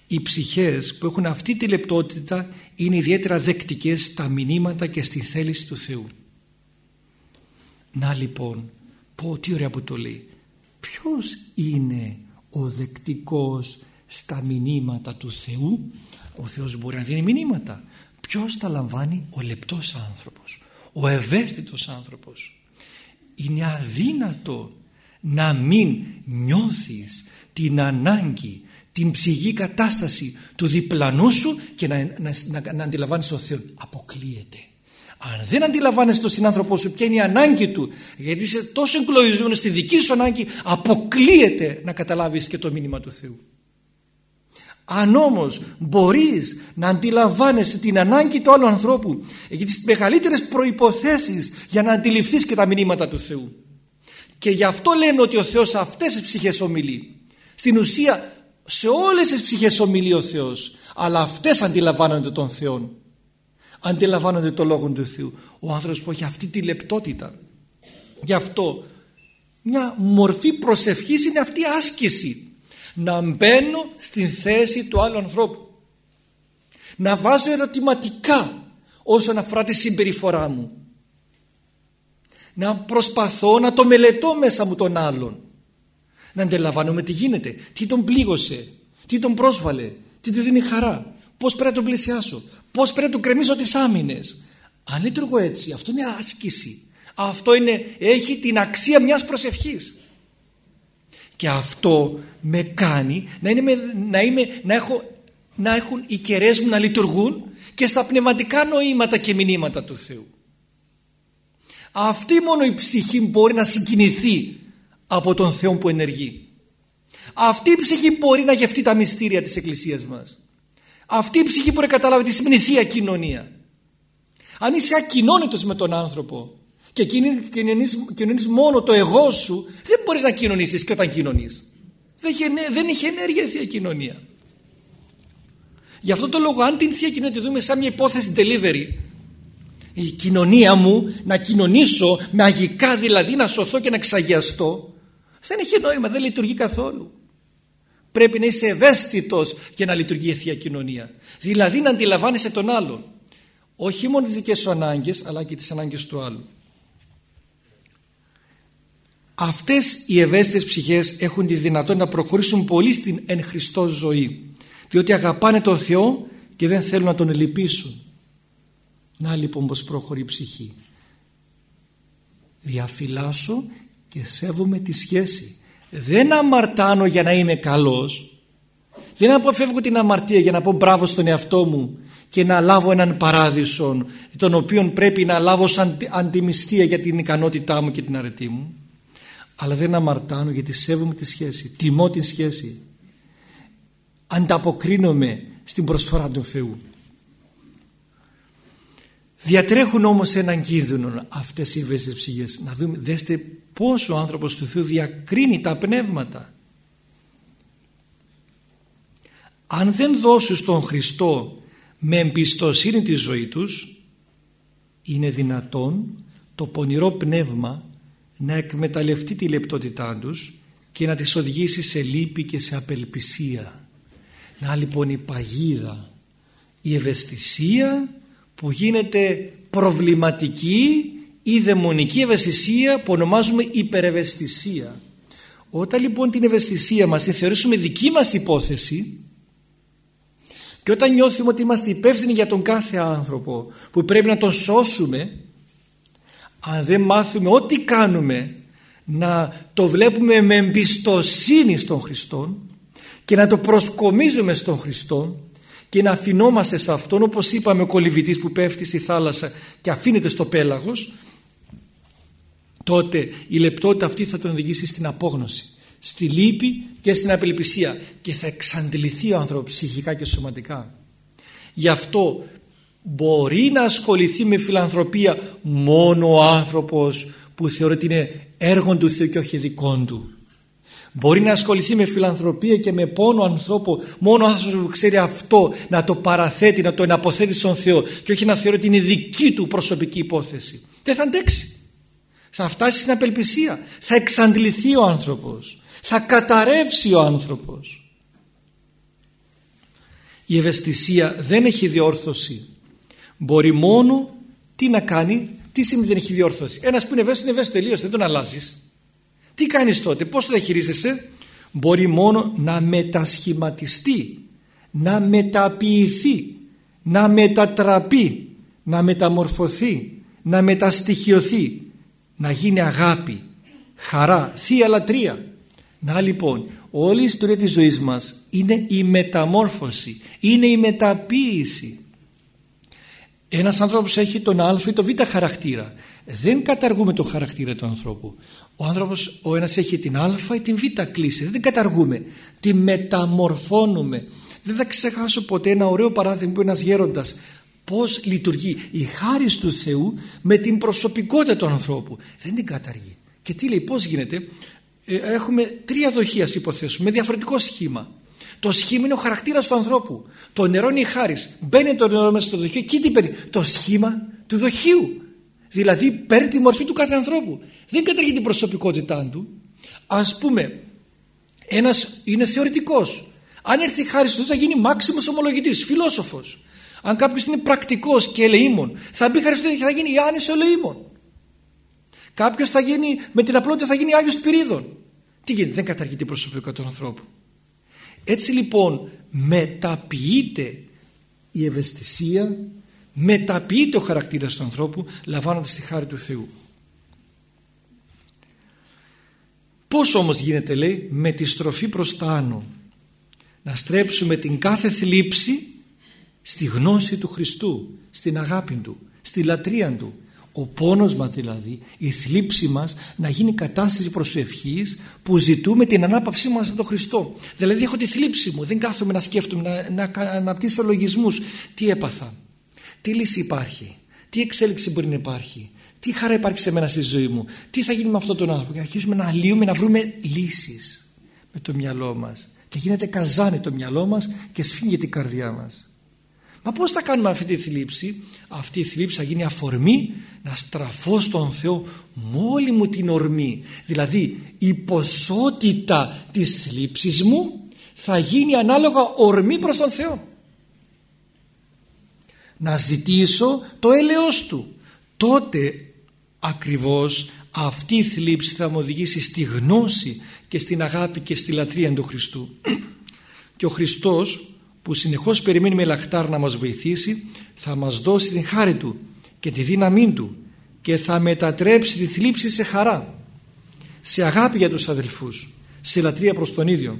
Οι ψυχές που έχουν αυτή τη λεπτότητα είναι ιδιαίτερα δεκτικές στα μηνύματα και στη θέληση του Θεού. Να λοιπόν, πω τι ωραία που το λέει ποιος είναι ο δεκτικός στα μηνύματα του Θεού; Ο Θεός μπορεί να δίνει μηνύματα. Ποιος τα λαμβάνει; Ο λεπτός άνθρωπος. Ο ευαίσθητος άνθρωπος. Είναι αδύνατο να μην νιώθεις την ανάγκη την ψυχή κατάσταση του διπλανού σου και να, να, να, να αντιλαμβάνεις τον Θεός αποκλείεται αν δεν αντιλαμβάνεσαι τον συνάνθρωπό σου ποια είναι η ανάγκη του γιατί είσαι τόσο εγκλωβισμένος στη δική σου ανάγκη αποκλείεται να καταλάβεις και το μήνυμα του Θεού. Αν όμως μπορείς να αντιλαμβάνεσαι την ανάγκη του άλλου ανθρώπου έχει τις μεγαλύτερες προϋποθέσεις για να αντιληφθείς και τα μηνύματα του Θεού. Και γι' αυτό λέμε ότι ο Θεός αυτές τις ψυχές ομιλεί. Στην ουσία σε όλες τις ψυχές ομιλεί ο Θεός αλλά αυτές αντιλαμβάνονται τον Θεό αντιλαμβάνονται το Λόγο του Θεού. Ο άνθρωπος που έχει αυτή τη λεπτότητα γι' αυτό μια μορφή προσευχής είναι αυτή η άσκηση. Να μπαίνω στην θέση του άλλου ανθρώπου. Να βάζω ερωτηματικά όσον αφορά τη συμπεριφορά μου. Να προσπαθώ να το μελετώ μέσα μου τον άλλον. Να αντιλαμβάνομαι τι γίνεται τι τον πλήγωσε τι τον πρόσβαλε τι του δίνει χαρά πώς πρέπει να τον πλησιάσω; Πώς πρέπει να του κρεμίσω τις άμυνες; Αν λειτουργώ έτσι, αυτό είναι άσκηση. Αυτό είναι, έχει την αξία μιας προσευχής. Και αυτό με κάνει να, είναι, να, είμαι, να, έχω, να έχουν οι κεραίες μου να λειτουργούν και στα πνευματικά νοήματα και μηνύματα του Θεού. Αυτή μόνο η ψυχή μπορεί να συγκινηθεί από τον Θεό που ενεργεί. Αυτή η ψυχή μπορεί να γευτεί τα μυστήρια της Εκκλησίας μας. Αυτή η ψυχή μπορεί να καταλάβει τι σημαίνει θεία κοινωνία. Αν είσαι ακοινώνητος με τον άνθρωπο και κοινωνείς, μόνο το εγώ σου, δεν μπορείς να κοινωνήσεις και όταν κοινωνείς. Δεν, δεν έχει ενέργεια θεία κοινωνία. Γι' αυτό το λόγο αν την θεία κοινωνία τη δούμε σαν μια υπόθεση delivery η κοινωνία μου να κοινωνήσω με αγικά δηλαδή να σωθώ και να εξαγιαστώ δεν έχει νόημα, δεν λειτουργεί καθόλου πρέπει να είσαι ευαίσθητος για να λειτουργεί η Θεία Κοινωνία. Δηλαδή να αντιλαμβάνεσαι τον άλλον. Όχι μόνο τις δικές σου ανάγκες αλλά και τις ανάγκες του άλλου. αυτές οι ευαίσθητες ψυχές έχουν τη δυνατότητα να προχωρήσουν πολύ στην εν Χριστώ ζωή διότι αγαπάνε τον Θεό και δεν θέλουν να τον ελυπήσουν να λοιπόν πως προχωρεί η ψυχή διαφυλάσσω και σέβομαι τη σχέση δεν αμαρτάνω για να είμαι καλός. Δεν αποφεύγω την αμαρτία για να πω μπράβο στον εαυτό μου και να λάβω έναν παράδεισο τον οποίο πρέπει να λάβω σαν αντιμιστία για την ικανότητά μου και την αρετή μου. Αλλά δεν αμαρτάνω γιατί σέβομαι τη σχέση τιμώ τη σχέση. Ανταποκρίνομαι στην προσφορά του Θεού. Διατρέχουν όμως έναν κίνδυνο αυτές οι ευαίσθητες ψυχές. Να δούμε δέστε πως ο άνθρωπος του Θεού διακρίνει τα πνεύματα αν δεν δώσουν στον Χριστό με εμπιστοσύνη τη ζωή τους είναι δυνατόν το πονηρό πνεύμα να εκμεταλλευτεί τη λεπτότητά τους και να τις οδηγήσει σε λύπη και σε απελπισία. Να λοιπόν η παγίδα, η ευαισθησία που γίνεται προβληματική ή δαιμονική ευαισθησία που ονομάζουμε υπερευαισθησία. Όταν λοιπόν την ευαισθησία μας τη θεωρήσουμε δική μας υπόθεση και όταν νιώθουμε ότι είμαστε υπεύθυνοι για τον κάθε άνθρωπο που πρέπει να τον σώσουμε αν δεν μάθουμε ό,τι κάνουμε να το βλέπουμε με εμπιστοσύνη στον Χριστό και να το προσκομίζουμε στον Χριστό και να αφινόμαστε σε Αυτόν όπως είπαμε ο κολυβητής που πέφτει στη θάλασσα και αφήνεται στο πέλαγος τότε η λεπτότητα αυτή θα τον οδηγήσει στην απόγνωση στη λύπη και στην απελπισία και θα εξαντληθεί ο άνθρωπος ψυχικά και σωματικά. Γι' αυτό μπορεί να ασχοληθεί με φιλανθρωπία μόνο ο άνθρωπος που θεωρεί ότι είναι έργο του Θεού και όχι δικών του. Μπορεί να ασχοληθεί με φιλανθρωπία και με πόνο ανθρώπου μόνο ο άνθρωπος που ξέρει αυτό να το παραθέτει, να το εναποθέτει στον Θεό και όχι να θεωρεί ότι είναι δική του προσωπική υπόθεση. Δεν θα αντέξει θα φτάσει στην απελπισία. Θα εξαντληθεί ο άνθρωπος. Θα καταρρεύσει ο άνθρωπος. Η ευαισθησία δεν έχει διόρθωση. Μπορεί μόνο τι να κάνει τι σημαίνει δεν έχει διόρθωση. Ένας που είναι ευαίσθητος είναι ευαίσθητος τελείως δεν τον αλλάζεις. Τι κάνεις τότε πώς το διαχειρίζεσαι; Μπορεί μόνο να μετασχηματιστεί να μεταποιηθεί να μετατραπεί να μεταμορφωθεί να μεταστοιχειωθεί να γίνει αγάπη χαρά, θεία λατρεία να λοιπόν όλη η ιστορία της ζωής μας είναι η μεταμόρφωση, είναι η μεταποίηση. Ένας άνθρωπος έχει τον α ή τον β χαρακτήρα. Δεν καταργούμε τον χαρακτήρα του ανθρώπου. Ο άνθρωπος ο ένας έχει την α ή την β κλίση. Δεν την καταργούμε. Τη μεταμορφώνουμε. Δεν θα ξεχάσω ποτέ ένα ωραίο παράδειγμα που ένας γέροντας πώς λειτουργεί η χάρη του Θεού με την προσωπικότητα του ανθρώπου. Δεν την καταργεί. Και τι λέει πώς γίνεται; Ε, έχουμε τρία δοχεία υποθέσουμε με διαφορετικό σχήμα. Το σχήμα είναι ο χαρακτήρας του ανθρώπου. Το νερό είναι η χάρης. Μπαίνει το νερό μέσα στο δοχείο και τι παίρνει; Το σχήμα του δοχείου. Δηλαδή παίρνει τη μορφή του κάθε ανθρώπου. Δεν καταργεί την προσωπικότητά του. Α πούμε, ένας είναι θεωρητικός. Αν έρθει η χάρη του θα γίνει μάξιμος ομολογητής, φιλόσοφος. Αν κάποιος είναι πρακτικός και ελεήμων, θα μπει χάρη του και θα γίνει Ιάννη ελεήμων. Κάποιος θα γίνει, με την απλότητα θα γίνει Άγιος Πυρίδων. Τι γίνεται, δεν καταργεί την προσωπικότητα του ανθρώπου. Έτσι λοιπόν μεταποιείται η ευαισθησία, μεταποιείται ο χαρακτήρας του ανθρώπου λαμβάνοντας τη χάρη του Θεού. Πώς όμως γίνεται λέει με τη στροφή προς τα άνω να στρέψουμε την κάθε θλίψη στη γνώση του Χριστού, στην αγάπη Του, στη λατρεία Του ο πόνος μας δηλαδή, η θλίψη μας να γίνει κατάσταση προσευχής που ζητούμε την ανάπαυσή μας από τον Χριστό. Δηλαδή έχω τη θλίψη μου, δεν κάθομαι να σκέφτομαι, να, να αναπτύσσω λογισμούς. Τι έπαθα, τι λύση υπάρχει, τι εξέλιξη μπορεί να υπάρχει, τι χαρά υπάρχει σε μένα στη ζωή μου, τι θα γίνει με αυτόν τον άνθρωπο. Και αρχίζουμε να λύουμε, να βρούμε λύσεις με το μυαλό μας. Και γίνεται καζάνι το μυαλό μας και σφίγγεται η καρδιά μας. Μα πώς θα κάνουμε αυτή τη θλίψη; Αυτή η θλίψη θα γίνει αφορμή να στραφώ στον Θεό με όλη μου την ορμή. Δηλαδή η ποσότητα της θλίψης μου θα γίνει ανάλογα ορμή προς τον Θεό. Να ζητήσω το έλεος Του. Τότε ακριβώς αυτή η θλίψη θα μου οδηγήσει στη γνώση και στην αγάπη και στη λατρεία του Χριστού και ο Χριστός που συνεχώς περιμένει με λαχτάρ να μας βοηθήσει θα μας δώσει την χάρη Του και τη δύναμή Του και θα μετατρέψει τη θλίψη σε χαρά σε αγάπη για τους αδελφούς σε λατρεία προς τον ίδιο.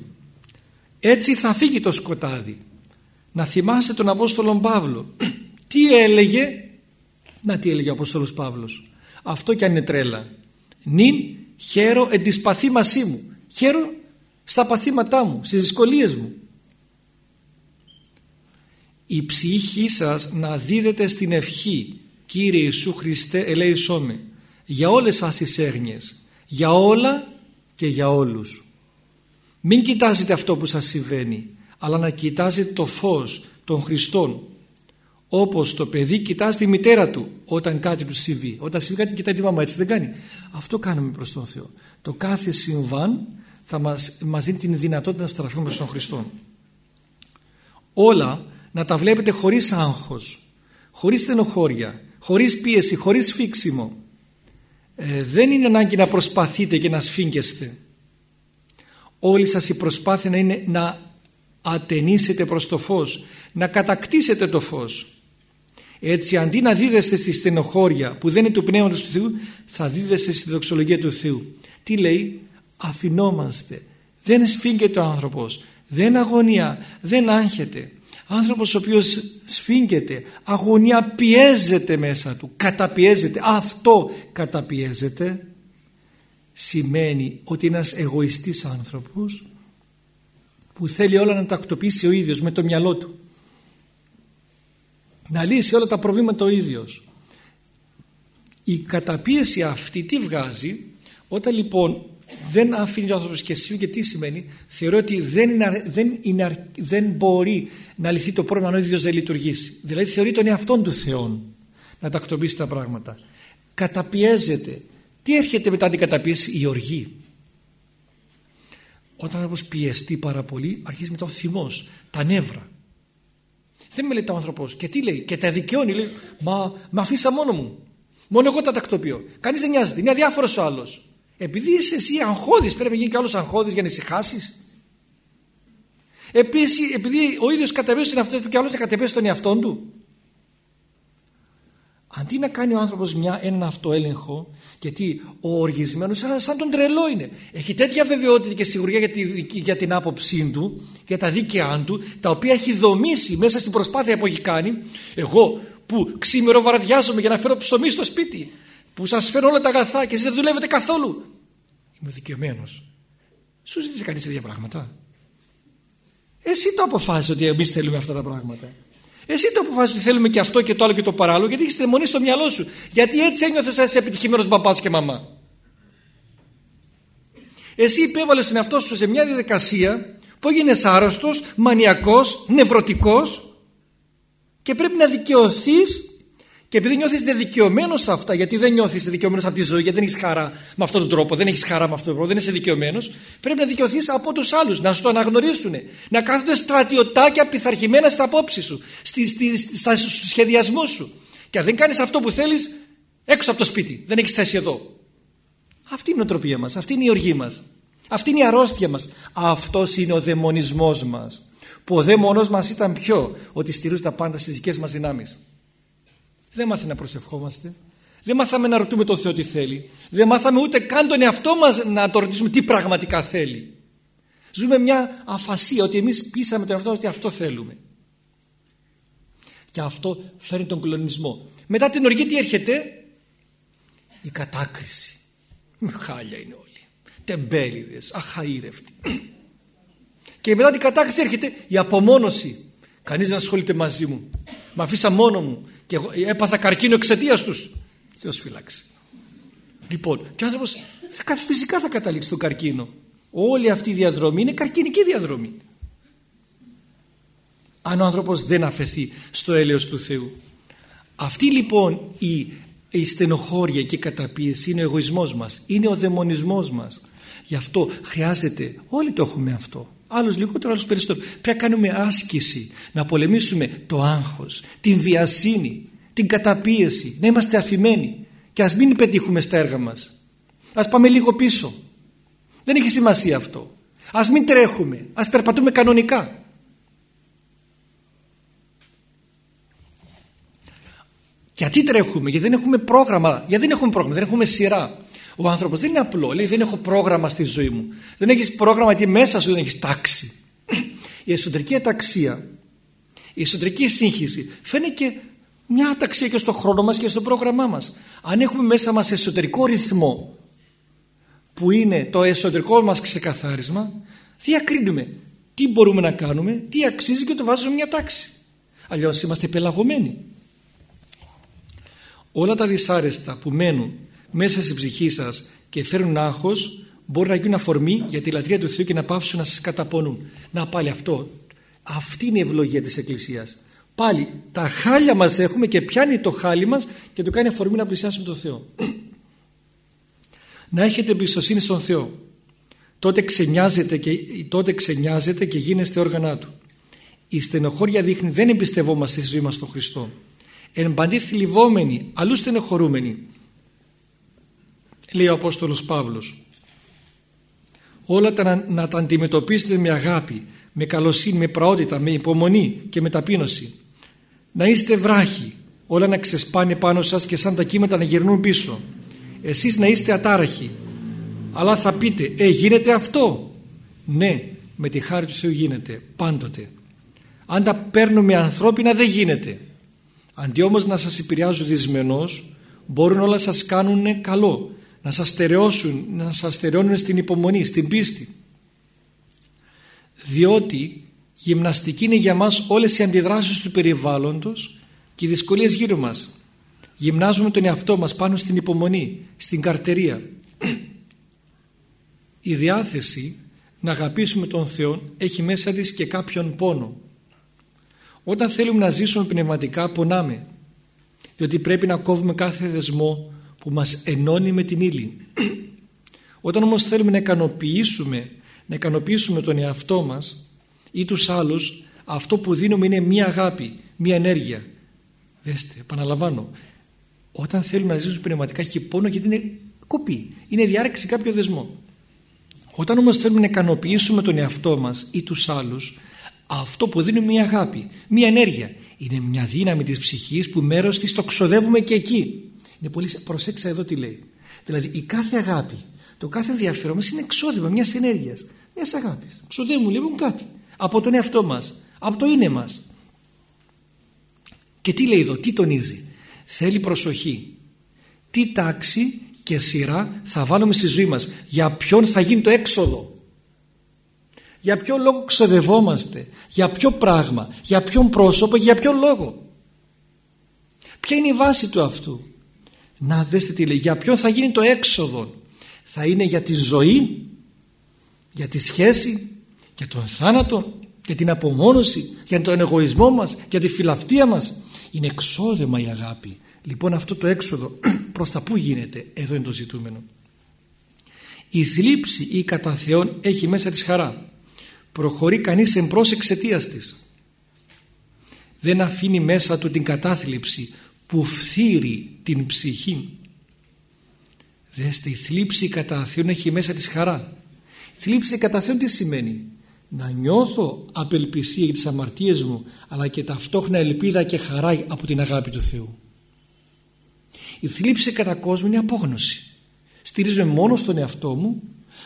Έτσι θα φύγει το σκοτάδι. Να θυμάστε τον Απόστολο Παύλο. Τι έλεγε; Να τι έλεγε ο Απόστολος Παύλος. Αυτό κι αν είναι τρέλα. Νυν χαίρο εν της παθήμασή μου. Χαίρο στα παθήματά μου στις δυσκολίες μου η ψυχή σας να δίδεται στην ευχή Κύριε Ιησού Χριστέ ελέησό με για όλες σας τις έγνοιες για όλα και για όλους. Μην κοιτάζετε αυτό που σας συμβαίνει αλλά να κοιτάζετε το φως των Χριστών όπως το παιδί κοιτάζει τη μητέρα του όταν κάτι του συμβεί. Όταν συμβεί κάτι κοιτάει τη μαμά έτσι δεν κάνει. Αυτό κάνουμε προς τον Θεό. Το κάθε συμβάν θα μας, μας δίνει την δυνατότητα να στραφούμε στον Χριστό. Όλα να τα βλέπετε χωρίς άγχος χωρίς στενοχώρια χωρίς πίεση, χωρίς φίξιμο ε, δεν είναι ανάγκη να προσπαθείτε και να σφίγγεστε. Όλη σας η προσπάθεια να είναι να ατενίσετε προς το φως να κατακτήσετε το φως. Έτσι αντί να δίδεστε στη στενοχώρια που δεν είναι του Πνεύματος του Θεού θα δίδεστε στη δοξολογία του Θεού. Τι λέει; Αφινόμαστε. Δεν σφίγγεται ο άνθρωπος. Δεν αγωνία δεν άγχεται άνθρωπος ο οποίος σφίγγεται αγωνία πιέζεται μέσα του καταπιέζεται. Αυτό καταπιέζεται σημαίνει ότι ένας εγωιστής άνθρωπος που θέλει όλα να τακτοποιήσει ο ίδιος με το μυαλό του. Να λύσει όλα τα προβλήματα ο ίδιος. Η καταπίεση αυτή τι βγάζει; Όταν λοιπόν δεν αφήνει ο άνθρωπος και σφίγγει τι σημαίνει. Θεωρώ ότι δεν, είναι, δεν, είναι, δεν μπορεί να λυθεί το πρόβλημα αν ο ίδιος δεν λειτουργήσει. Δηλαδή θεωρεί τον εαυτόν του Θεόν να τακτοποιήσει τα πράγματα. Καταπιέζεται. Τι έρχεται μετά την καταπίεση; Η οργή. Όταν ο πιεστεί πάρα πολύ αρχίζει μετά ο θυμός τα νεύρα. Δεν λέει ο άνθρωπος. Και τι λέει; Και τα δικαιώνει. Λέει μα με αφήσα μόνο μου. Μόνο εγώ τα τακτοποιώ. Κανείς δεν νοιάζεται. Είναι αδιάφορος ο άλλος επειδή είσαι εσύ αγχώδης πρέπει να γίνει κι άλλος αγχώδης για να ησυχάσεις. Επίσης, επειδή ο ίδιος καταπέσει τον εαυτό του και άλλος δεν καταπέσει τον εαυτό του. Αντί να κάνει ο άνθρωπος μια, έναν αυτοέλεγχο γιατί ο οργισμένος σαν, σαν τον τρελό είναι. Έχει τέτοια βεβαιότητα και σιγουριά για, τη, για την άποψή του, για τα δίκαιά του, τα οποία έχει δομήσει μέσα στην προσπάθεια που έχει κάνει. Εγώ που ξήμερο βαραδιάζομαι για να φέρω ψωμί στο σπίτι που σας φέρω όλα τα αγαθά και εσείς δεν δουλεύετε καθόλου. Είμαι δικαιωμένος. Σου ζητήσει κανείς τέτοια πράγματα; Εσύ το αποφάσισες ότι εμείς θέλουμε αυτά τα πράγματα. Εσύ το αποφάσισες ότι θέλουμε και αυτό και το άλλο και το παράλληλο γιατί έχεις μονή στο μυαλό σου. Γιατί έτσι ένιωθες είσαι επιτυχημένος μπαμπάς και μαμά. Εσύ υπέβαλες τον εαυτό σου σε μια διαδικασία που έγινες άρρωστος, μανιακός, νευρωτικός και πρέπει να δικαιωθείς και επειδή νιώθεις δικαιωμένο σε αυτά, γιατί δεν νιώθεις δικαιωμένο από τη ζωή, γιατί δεν έχεις χαρά με αυτόν τον τρόπο, δεν έχεις χαρά με αυτόν τον τρόπο, δεν είσαι δικαιωμένος, πρέπει να δικαιωθείς από τους άλλους, να σου το αναγνωρίσουν, να κάθονται στρατιωτάκια πειθαρχημένα στα απόψη σου, στη, στη, στα, στου σχεδιασμού σου. Και αν δεν κάνεις αυτό που θέλεις, έξω από το σπίτι, δεν έχεις θέση εδώ. Αυτή είναι η νοοτροπία μας, αυτή είναι η οργή μας, αυτή είναι η αρρώστια μας. Αυτός είναι ο δαιμονισμός μας. Που ο δαίμονο μας ήταν πιο, ότι στηρίζει τα πάντα στις δικές μας δυνάμεις. Δεν μάθαμε να προσευχόμαστε. Δεν μάθαμε να ρωτούμε τον Θεό τι θέλει. Δεν μάθαμε ούτε καν τον εαυτό μας να το ρωτήσουμε τι πραγματικά θέλει. Ζούμε μια αφασία ότι εμείς πείσαμε τον εαυτό μας ότι αυτό θέλουμε. Και αυτό φέρνει τον κλονισμό. Μετά την οργή τι έρχεται; Η κατάκριση. Χάλια είναι όλοι. Τεμπέληδες, αχαήρευτοι. Και μετά την κατάκριση έρχεται η απομόνωση. Κανείς δεν ασχολείται μαζί μου. Με αφήσα μόνο μου και έπαθα καρκίνο εξαιτίας τους. Θεός φυλάξει. Λοιπόν, και ο άνθρωπος φυσικά θα καταλήξει τον καρκίνο. Όλη αυτή η διαδρομή είναι καρκινική διαδρομή. Αν ο άνθρωπος δεν αφαιθεί στο έλεος του Θεού. Αυτή λοιπόν η, η στενοχώρια και η καταπίεση είναι ο εγωισμός μας, είναι ο δαιμονισμός μας. Γι' αυτό χρειάζεται, όλοι το έχουμε αυτό, άλλος λιγότερο, άλλος περισσότερο. Πρέπει να κάνουμε άσκηση, να πολεμήσουμε το άγχος, την βιασύνη, την καταπίεση, να είμαστε αφημένοι. Και ας μην πετύχουμε στα έργα μας. ας πάμε λίγο πίσω. Δεν έχει σημασία αυτό. Ας μην τρέχουμε. Ας περπατούμε κανονικά. Γιατί τρέχουμε; Γιατί δεν έχουμε πρόγραμμα. Γιατί δεν έχουμε πρόγραμμα. Δεν έχουμε σειρά ο άνθρωπος δεν είναι απλό. Λέει δεν έχω πρόγραμμα στη ζωή μου. Δεν έχεις πρόγραμμα γιατί μέσα σου δεν έχεις τάξη. Η εσωτερική αταξία η εσωτερική σύγχυση φαίνει και μια αταξία και στο χρόνο μας και στο πρόγραμμά μας. Αν έχουμε μέσα μας εσωτερικό ρυθμό που είναι το εσωτερικό μας ξεκαθάρισμα διακρίνουμε τι μπορούμε να κάνουμε τι αξίζει και το βάζουμε μια τάξη. Αλλιώς είμαστε πελαγωμένοι. Όλα τα δυσάρεστα που μένουν μέσα στη ψυχή σας και φέρνουν άγχος μπορεί να γίνουν αφορμή για τη λατρεία του Θεού και να πάψουν να σας καταπονούν. Να πάλι αυτό. Αυτή είναι η ευλογία της Εκκλησίας. Πάλι τα χάλια μας έχουμε και πιάνει το χάλι μας και το κάνει αφορμή να πλησιάσουμε τον Θεό. Να έχετε εμπιστοσύνη στον Θεό. Τότε ξενιάζετε και, τότε ξενιάζετε και γίνεστε όργανά Του. Η στενοχώρια δείχνει δεν εμπιστευόμαστε στη ζωή μας στον Χριστό. Εν παντή θλιβόμενοι αλλού στενοχωρούμενοι λέει ο Απόστολος Παύλος. Όλα τα να, να τα αντιμετωπίσετε με αγάπη με καλοσύνη, με πραότητα, με υπομονή και με ταπείνωση. Να είστε βράχοι όλα να ξεσπάνε πάνω σας και σαν τα κύματα να γυρνούν πίσω. Εσείς να είστε ατάραχοι. Αλλά θα πείτε ε γίνεται αυτό; Ναι με τη χάρη του Θεού γίνεται πάντοτε. Αν τα παίρνουμε ανθρώπινα δεν γίνεται. Αντί όμως να σας επηρεάζουν δυσμενώς μπορούν όλα να σας κάνουν καλό να σας στερεώσουν να σας στερεώνουν στην υπομονή, στην πίστη. Διότι γυμναστική είναι για μας όλες οι αντιδράσεις του περιβάλλοντος και οι δυσκολίες γύρω μας. Γυμνάζουμε τον εαυτό μας πάνω στην υπομονή στην καρτερία. Η διάθεση να αγαπήσουμε τον Θεό έχει μέσα της και κάποιον πόνο. Όταν θέλουμε να ζήσουμε πνευματικά πονάμε. Διότι πρέπει να κόβουμε κάθε δεσμό που μας ενώνει με την ύλη. Όταν όμως θέλουμε να ικανοποιήσουμε να ικανοποιήσουμε τον εαυτό μας ή τους άλλους αυτό που δίνουμε είναι μία αγάπη, μία ενέργεια. Δέστε, επαναλαμβάνω όταν θέλουμε να ζήσουμε πνευματικά έχει πόνο γιατί είναι κοπή, είναι διάρρηξη κάποιο δεσμό όταν όμως θέλουμε να ικανοποιήσουμε τον εαυτό μας ή τους άλλους αυτό που δίνουμε μία αγάπη, μία ενέργεια είναι μια δύναμη της ψυχής που μέρος της το ξοδεύουμε και εκεί είναι πολύ προσέξτε εδώ τι λέει. Δηλαδή η κάθε αγάπη το κάθε ενδιαφέρον μας είναι εξόδημα μιας ενέργειας μιας αγάπης. Ξοδεύουμε λοιπόν κάτι. Από τον εαυτό μας από το είναι μας. Και τι λέει εδώ, τι τονίζει. Θέλει προσοχή. Τι τάξη και σειρά θα βάλουμε στη ζωή μας. Για ποιον θα γίνει το έξοδο. Για ποιο λόγο ξοδευόμαστε. Για ποιο πράγμα. Για ποιον πρόσωπο. Για ποιο λόγο. Ποια είναι η βάση του αυτού να δέστε τι λέει για ποιον θα γίνει το έξοδο θα είναι για τη ζωή για τη σχέση για τον θάνατο για την απομόνωση για τον εγωισμό μας για τη φιλαυτία μας. Είναι εξόδεμα η αγάπη. Λοιπόν αυτό το έξοδο προς τα που γίνεται; Εδώ είναι το ζητούμενο. Η θλίψη ή κατά Θεόν έχει μέσα της χαρά. Προχωρεί κανείς εμπρός εξαιτίας της. Δεν αφήνει μέσα του την κατάθλιψη που φθύρει την ψυχή. Δέστε η θλίψη κατά Θεόν έχει μέσα της χαρά. Η θλίψη κατά Θεόν τι σημαίνει; Να νιώθω απελπισία για τις αμαρτίες μου αλλά και ταυτόχρονα ελπίδα και χαρά από την αγάπη του Θεού. Η θλίψη κατά κόσμο είναι απόγνωση. Στηρίζομαι μόνο στον εαυτό μου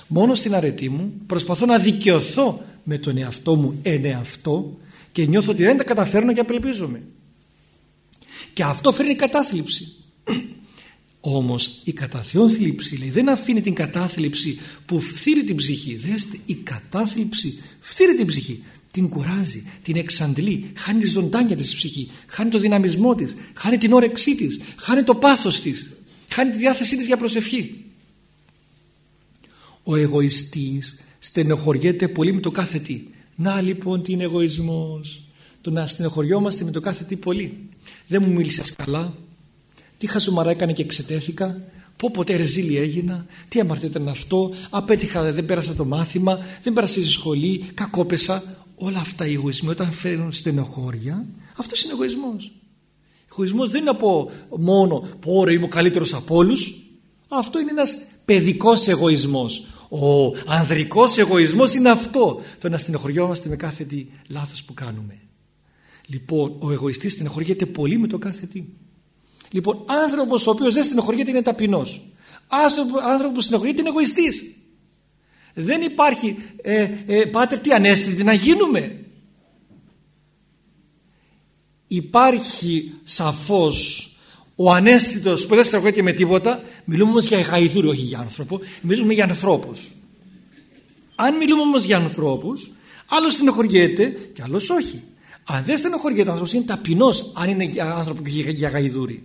μόνο στην αρετή μου προσπαθώ να δικαιωθώ με τον εαυτό μου εν εαυτό και νιώθω ότι δεν τα καταφέρνω και απελπίζομαι και αυτό φέρνει κατάθλιψη. Όμως η καταθεόν θλίψη λέει, δεν αφήνει την κατάθλιψη που φθείρει την ψυχή. Δέστε η κατάθλιψη φθείρει την ψυχή. Την κουράζει, την εξαντλεί χάνει τη ζωντάνια της ψυχή χάνει το δυναμισμό της, χάνει την όρεξή της χάνει το πάθος της χάνει τη διάθεσή της για προσευχή. Ο εγωιστής στενοχωριέται πολύ με το κάθε τι. Να λοιπόν τι είναι εγωισμός; Το να στενοχωριόμαστε με το κάθε τι πολύ δεν μου μίλησες καλά. Τι χαζομαρά έκανε και εξετέθηκα. Πω ποτέ ρεζίλη έγινα. Τι αμαρτία ήταν αυτό. Απέτυχα δεν πέρασα το μάθημα. Δεν πέρασα στη σχολή. Κακόπεσα. Όλα αυτά οι εγωισμοί όταν φέρνουν στενοχώρια αυτός είναι εγωισμός. Εγωισμός δεν είναι από μόνο πω είμαι ο καλύτερος από όλους αυτό είναι ένας παιδικός εγωισμός. Ο ανδρικός εγωισμός είναι αυτό. Το να στενοχωριόμαστε με κάθε τι λάθος που κάνουμε. Λοιπόν, ο εγωιστής στενοχωριέται πολύ με το κάθε τι. Λοιπόν, άνθρωπος ο οποίος δεν στενοχωριέται είναι ταπεινός. Άνθρωπος που στενοχωριέται είναι εγωιστής. Δεν υπάρχει, ε, ε, πάτερ τι ανέστητη να γίνουμε. Υπάρχει σαφώς ο ανέστητος που δεν στενοχωριέται με τίποτα, μιλούμε όμως για γαϊδούρι όχι για άνθρωπο, μιλούμε για ανθρώπους. Αν μιλούμε όμως για ανθρώπους, άλλος στενοχωριέται και άλλος όχι. Αν δεν στενοχωριέται ο άνθρωπος είναι ταπεινός αν είναι για άνθρωπο και για γαϊδούρι.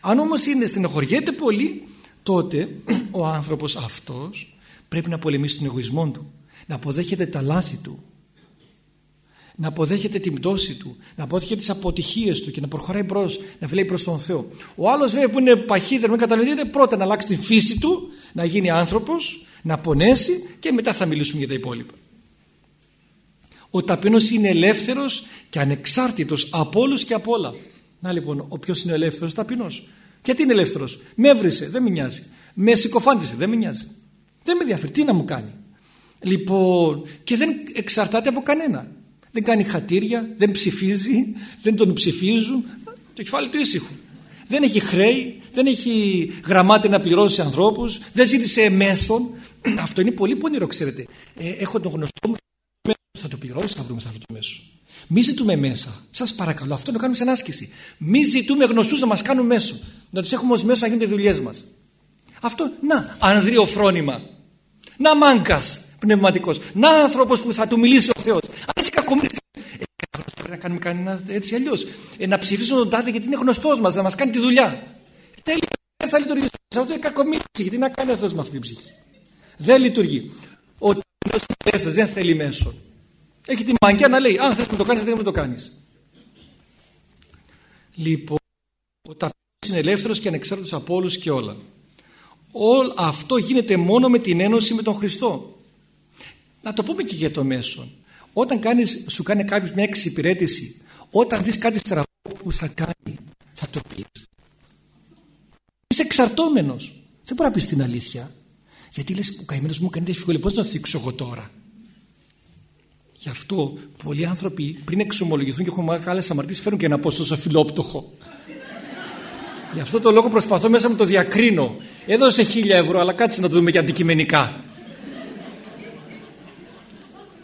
Αν όμως είναι στενοχωριέται πολύ, τότε ο άνθρωπος αυτός πρέπει να πολεμήσει τον εγωισμό του, να αποδέχεται τα λάθη του, να αποδέχεται την πτώση του, να αποδέχεται τις αποτυχίες του και να προχωράει μπρος, να βλέπει προς τον Θεό. Ο άλλος βέβαια που είναι παχύτερο, με καταλαβαίνετε, πρώτα να αλλάξει τη φύση του, να γίνει άνθρωπος, να πονέσει και μετά θα μιλήσουμε για τα υπόλοιπα. Ο ταπεινός είναι ελεύθερος και ανεξάρτητος από όλους και από όλα. Να λοιπόν, ο ποιος είναι ο ελεύθερος ταπεινός. Γιατί είναι ελεύθερος; Με έβρισε, δεν με νοιάζει. Με συκοφάντησε, δεν με νοιάζει. Δεν με ενδιαφέρει, τι να μου κάνει; Λοιπόν, και δεν εξαρτάται από κανένα. Δεν κάνει χατήρια, δεν ψηφίζει, δεν τον ψηφίζουν. Το κεφάλι του ήσυχου. Δεν έχει χρέη, δεν έχει γραμμάτι να πληρώσει ανθρώπους, δεν ζήτησε μέσον. Αυτό είναι πολύ πονηρό, ξέρετε. Ε, έχω τον γνωστό μου, θα το πληρώσεις να βρούμε σε αυτό το μέσο. Μη ζητούμε μέσα. Σας παρακαλώ, αυτό το κάνουμε σαν άσκηση. Μη ζητούμε γνωστούς να μας κάνουν μέσο. Να τους έχουμε ως μέσο να γίνονται δουλειές μας. Αυτό, να, ανδρείο φρόνημα. Να μάγκας πνευματικός. Να άνθρωπος που θα του μιλήσει ο Θεός. Αν έτσι κακομίρι. Ε, πρέπει να κάνουμε κανένα έτσι αλλιώς. Ε, να ψηφίσουμε τον τάδε γιατί είναι γνωστός μας, να μας κάνει τη δουλειά. Τέλεια, δεν θα λειτουργήσει. Αυτό είναι κακομίρι. Γιατί να κάνει αυτό με αυτή την ψυχή. Δεν λειτουργεί. Ο δεν θέλει μέσο. Έχει τη μαγκιά να λέει, αν θες να το κάνεις, δεν να το κάνεις. Λοιπόν, ο ταπεινός είναι ελεύθερος και ανεξάρτητος από όλους και όλα. Όλ αυτό γίνεται μόνο με την ένωση με τον Χριστό. Να το πούμε και για το μέσο. Όταν κάνεις, σου κάνει κάποιος μια εξυπηρέτηση, όταν δεις κάτι στραβό που θα κάνει, θα το πεις. Είσαι εξαρτώμενος. Δεν μπορεί να πεις την αλήθεια. Γιατί λες, ο καημένος μου κάνει τέτοιο πώς να το θίξω εγώ τώρα. Γι' αυτό πολλοί άνθρωποι πριν εξομολογηθούν και έχουν μεγάλε αμαρτίες φέρουν και ένα ποσό φιλόπτωχο. Γι' αυτό το λόγο προσπαθώ μέσα με το διακρίνω. Έδωσε χίλια ευρώ, αλλά κάτσε να το δούμε και αντικειμενικά.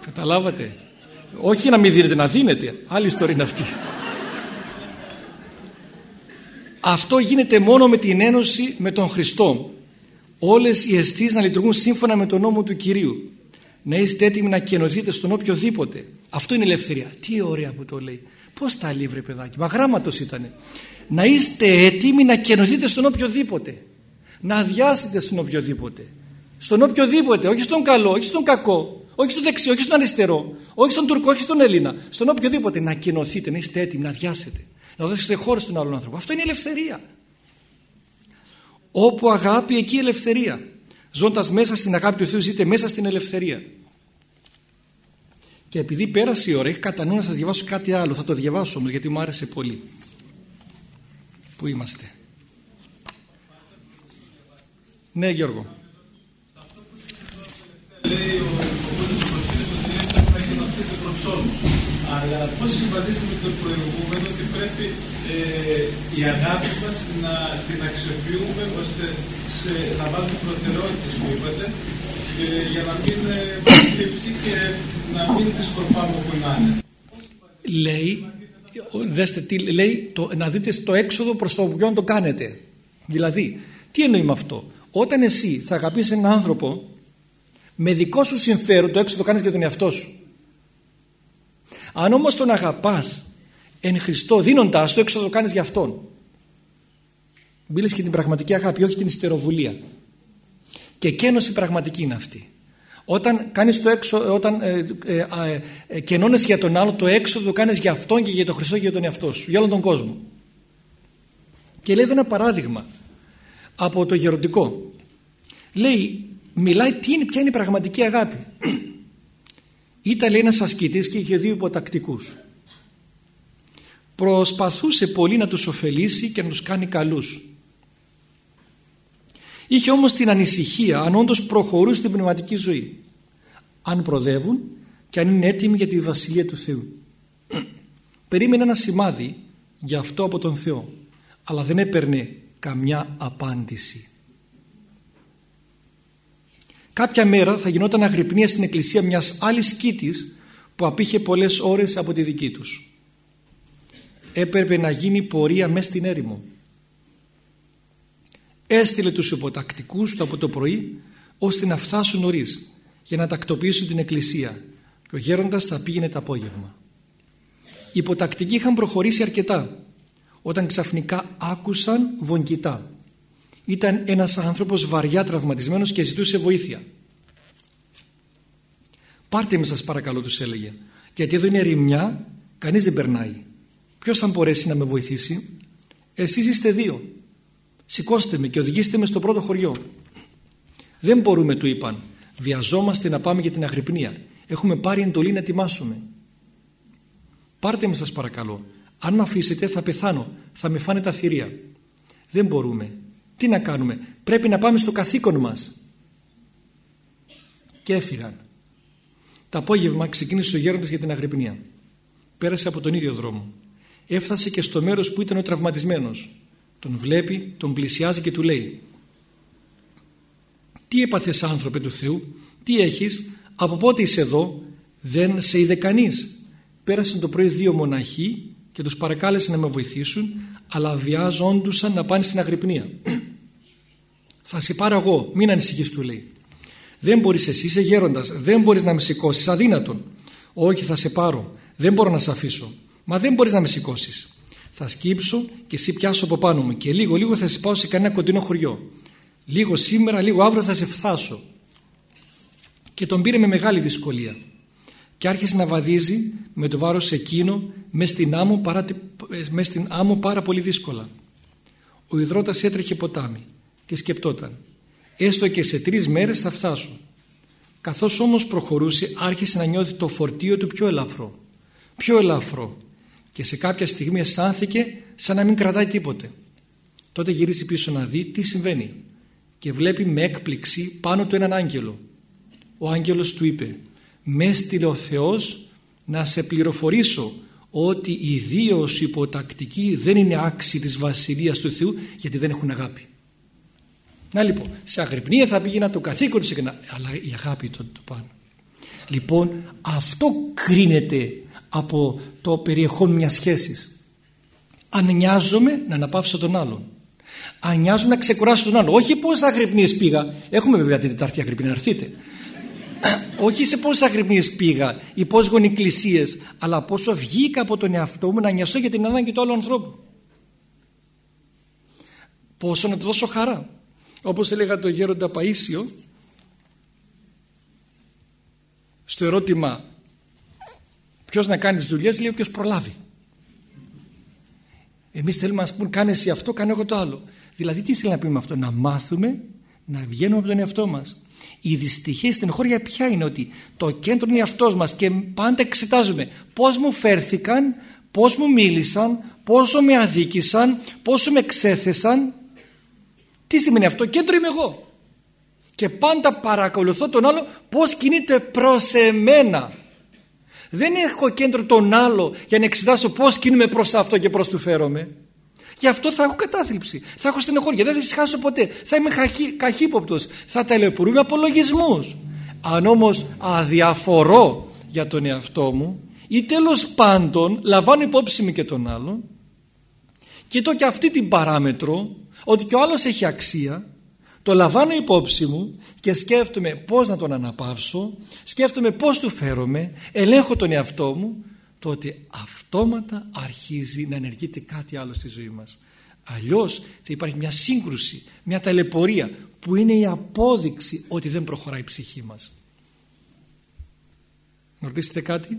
Καταλάβατε; Όχι να μην δίνετε, να δίνετε. Άλλη ιστορία είναι αυτή. Αυτό γίνεται μόνο με την ένωση με τον Χριστό. Όλες οι αισθήσεις να λειτουργούν σύμφωνα με τον νόμο του Κυρίου να είστε έτοιμοι να κενωθείτε στον οποιοδήποτε. Αυτό είναι ελευθερία. Τι ωραία που το λέει. Πώς τα λέει, βρε παιδάκι. Μα γράμματος ήταν. Να είστε έτοιμοι να κενωθείτε στον οποιοδήποτε. Να αδειάσετε στον οποιοδήποτε. Στον οποιοδήποτε, όχι στον καλό, όχι στον κακό, όχι στον δεξιό, όχι στον αριστερό, όχι στον Τουρκό, όχι στον Έλληνα. Στον οποιοδήποτε να κενωθείτε, να είστε έτοιμοι, να αδειάσετε. Να δώσετε χώρο στον άλλον άνθρωπο. Αυτό είναι ελευθερία. Όπου αγάπη, εκεί ελευθερία. Ζώντας μέσα στην αγάπη του Θεού ζείτε μέσα στην ελευθερία. Και επειδή πέρασε η ώρα, έχει κατά νου να σας διαβάσω κάτι άλλο. Θα το διαβάσω όμως γιατί μου άρεσε πολύ. Πού είμαστε; Ναι Γιώργο. Αλλά πώς συμβαδίζει με το προηγούμενο ότι πρέπει ε, η αγάπη μας να την αξιοποιούμε ώστε σε, να βάζουμε προτεραιότητες που είπατε για να μην προκύψει και να μην τη σκορπάμε όπου να είναι. Λέει, δέστε τι λέει, το, να δείτε το έξοδο προς το οποίο το κάνετε. Δηλαδή, τι εννοεί με αυτό; Όταν εσύ θα αγαπήσεις έναν άνθρωπο με δικό σου συμφέρον το έξοδο κάνεις για τον εαυτό σου. Αν όμως τον αγαπάς εν Χριστώ δίνοντάς το έξω το κάνεις για Αυτόν. Μίλησε και την πραγματική αγάπη, όχι την ιστεροβουλία. Και κένωση πραγματική είναι αυτή. Όταν κάνεις το έξω, όταν ε, ε, ε, για τον άλλο, το έξοδο το κάνεις για Αυτόν και για τον Χριστό και για τον εαυτό σου, για όλον τον κόσμο. Και λέει εδώ ένα παράδειγμα από το γεροντικό. Λέει, μιλάει τι είναι, ποια είναι η πραγματική αγάπη. Ήταν λέει ένας ασκητής και είχε δύο υποτακτικούς. Προσπαθούσε πολύ να τους ωφελήσει και να τους κάνει καλούς. Είχε όμως την ανησυχία αν όντως προχωρούν στην πνευματική ζωή. Αν προδεύουν και αν είναι έτοιμοι για τη Βασιλεία του Θεού. Περίμενε ένα σημάδι για αυτό από τον Θεό αλλά δεν έπαιρνε καμιά απάντηση. Κάποια μέρα θα γινόταν αγρυπνία στην εκκλησία μιας άλλης κήτης που απήχε πολλές ώρες από τη δική τους. Έπρεπε να γίνει πορεία μέσα στην έρημο. Έστειλε τους υποτακτικούς του από το πρωί ώστε να φτάσουν νωρίς για να τακτοποιήσουν την εκκλησία και ο γέροντας θα πήγαινε το απόγευμα. Οι υποτακτικοί είχαν προχωρήσει αρκετά όταν ξαφνικά άκουσαν βογγητά. Ήταν ένας άνθρωπος βαριά τραυματισμένος και ζητούσε βοήθεια. Πάρτε με σας παρακαλώ τους έλεγε γιατί εδώ είναι ρημιά κανείς δεν περνάει. Ποιος θα μπορέσει να με βοηθήσει; Εσείς είστε δύο. Σηκώστε με και οδηγήστε με στο πρώτο χωριό. Δεν μπορούμε του είπαν. Βιαζόμαστε να πάμε για την αγρυπνία. Έχουμε πάρει εντολή να ετοιμάσουμε. Πάρτε με σας παρακαλώ. Αν με αφήσετε θα πεθάνω. Θα με φάνε τα θηρία. Δεν μπορούμε. Τι να κάνουμε; Πρέπει να πάμε στο καθήκον μας. Και έφυγαν. Το απόγευμα ξεκίνησε ο γέροντας για την αγρυπνία. Πέρασε από τον ίδιο δρόμο. Έφτασε και στο μέρος που ήταν ο τραυματισμένος. Τον βλέπει, τον πλησιάζει και του λέει «Τι έπαθες άνθρωπε του Θεού, τι έχεις, από πότε είσαι εδώ, δεν σε είδε κανείς». Πέρασαν το πρωί δύο μοναχοί και τους παρακάλεσε να με βοηθήσουν αλλά βιάζοντουσαν να πάνε στην αγρυπνία. «Θα σε πάρω εγώ, μην ανησυχείς» του λέει. «Δεν μπορείς εσύ, είσαι γέροντας, δεν μπορείς να με σηκώσεις, αδύνατον». «Όχι, θα σε πάρω, δεν μπορώ να σε αφήσω». «Μα δεν μπορείς να με σηκώσεις. Θα σκύψω και εσύ πιάσω από πάνω μου και λίγο λίγο θα σε πάω σε κανένα κοντινό χωριό. Λίγο σήμερα, λίγο αύριο θα σε φτάσω. Και τον πήρε με μεγάλη δυσκολία και άρχισε να βαδίζει με το βάρος εκείνο μέσα στην άμμο πάρα, στην άμμο πάρα πολύ δύσκολα. Ο υδρότας έτρεχε ποτάμι και σκεπτόταν έστω και σε τρεις μέρες θα φτάσω. Καθώς όμως προχωρούσε άρχισε να νιώθει το φορτίο του πιο ελαφρό. Πιο ελαφρό και σε κάποια στιγμή αισθάνθηκε σαν να μην κρατάει τίποτε. Τότε γυρίζει πίσω να δει τι συμβαίνει και βλέπει με έκπληξη πάνω του έναν άγγελο. Ο άγγελος του είπε «Με έστειλε ο Θεός να σε πληροφορήσω ότι οι δύο υποτακτικοί δεν είναι άξιοι της Βασιλείας του Θεού γιατί δεν έχουν αγάπη». Να λοιπόν, σε αγρυπνία θα πήγαινα το καθήκον του αλλά η αγάπη το, το πάνω. Λοιπόν, αυτό κρίνεται από το περιεχόν μιας σχέσης. Αν νοιάζομαι να αναπαύσω τον άλλον. Αν νοιάζομαι να ξεκουράσω τον άλλον. Όχι πόσα αγρυπνίες πήγα. Έχουμε βέβαια την Τετάρτη αγρυπνία να έρθετε. Όχι σε πόσε αγρυπνίες πήγα ή πώς γονικλησίες αλλά πόσο βγήκα από τον εαυτό μου να νοιαστώ για την ανάγκη του άλλου ανθρώπου. Πόσο να του δώσω χαρά. Όπως έλεγα το γέροντα Παΐσιο στο ερώτημα ποιος να κάνει τις δουλειές λέει όποιος προλάβει. Εμείς θέλουμε να μας πούν κάνε εσύ αυτό, κάνε εγώ το άλλο. Δηλαδή τι θέλει να πει με αυτό, να μάθουμε να βγαίνουμε από τον εαυτό μας. Η δυστυχία στην χώρια ποια είναι ότι το κέντρο είναι εαυτός μας και πάντα εξετάζουμε πώς μου φέρθηκαν, πώς μου μίλησαν, πόσο με αδίκησαν, πόσο με ξέθεσαν. Τι σημαίνει αυτό, κέντρο είμαι εγώ. Και πάντα παρακολουθώ τον άλλο πώς κινείται προς εμένα. Δεν έχω κέντρο τον άλλο για να εξετάσω πώς κινούμε προς αυτό και προς του φέρομαι. Γι' αυτό θα έχω κατάθλιψη, θα έχω στενοχώρια, δεν θα ησυχάσω ποτέ, θα είμαι καχύποπτος, θα ταλαιπωρούμε απολογισμούς. Αν όμως αδιαφορώ για τον εαυτό μου ή τέλος πάντων λαμβάνω υπόψη μου και τον άλλον κοιτώ και αυτή την παράμετρο ότι και ο άλλος έχει αξία το λαμβάνω υπόψη μου και σκέφτομαι πώς να τον αναπαύσω, σκέφτομαι πώς του φέρομαι, ελέγχω τον εαυτό μου, τότε αυτόματα αρχίζει να ενεργείται κάτι άλλο στη ζωή μας. Αλλιώς θα υπάρχει μια σύγκρουση, μια ταλαιπωρία που είναι η απόδειξη ότι δεν προχωράει η ψυχή μας. Να ρωτήσετε κάτι;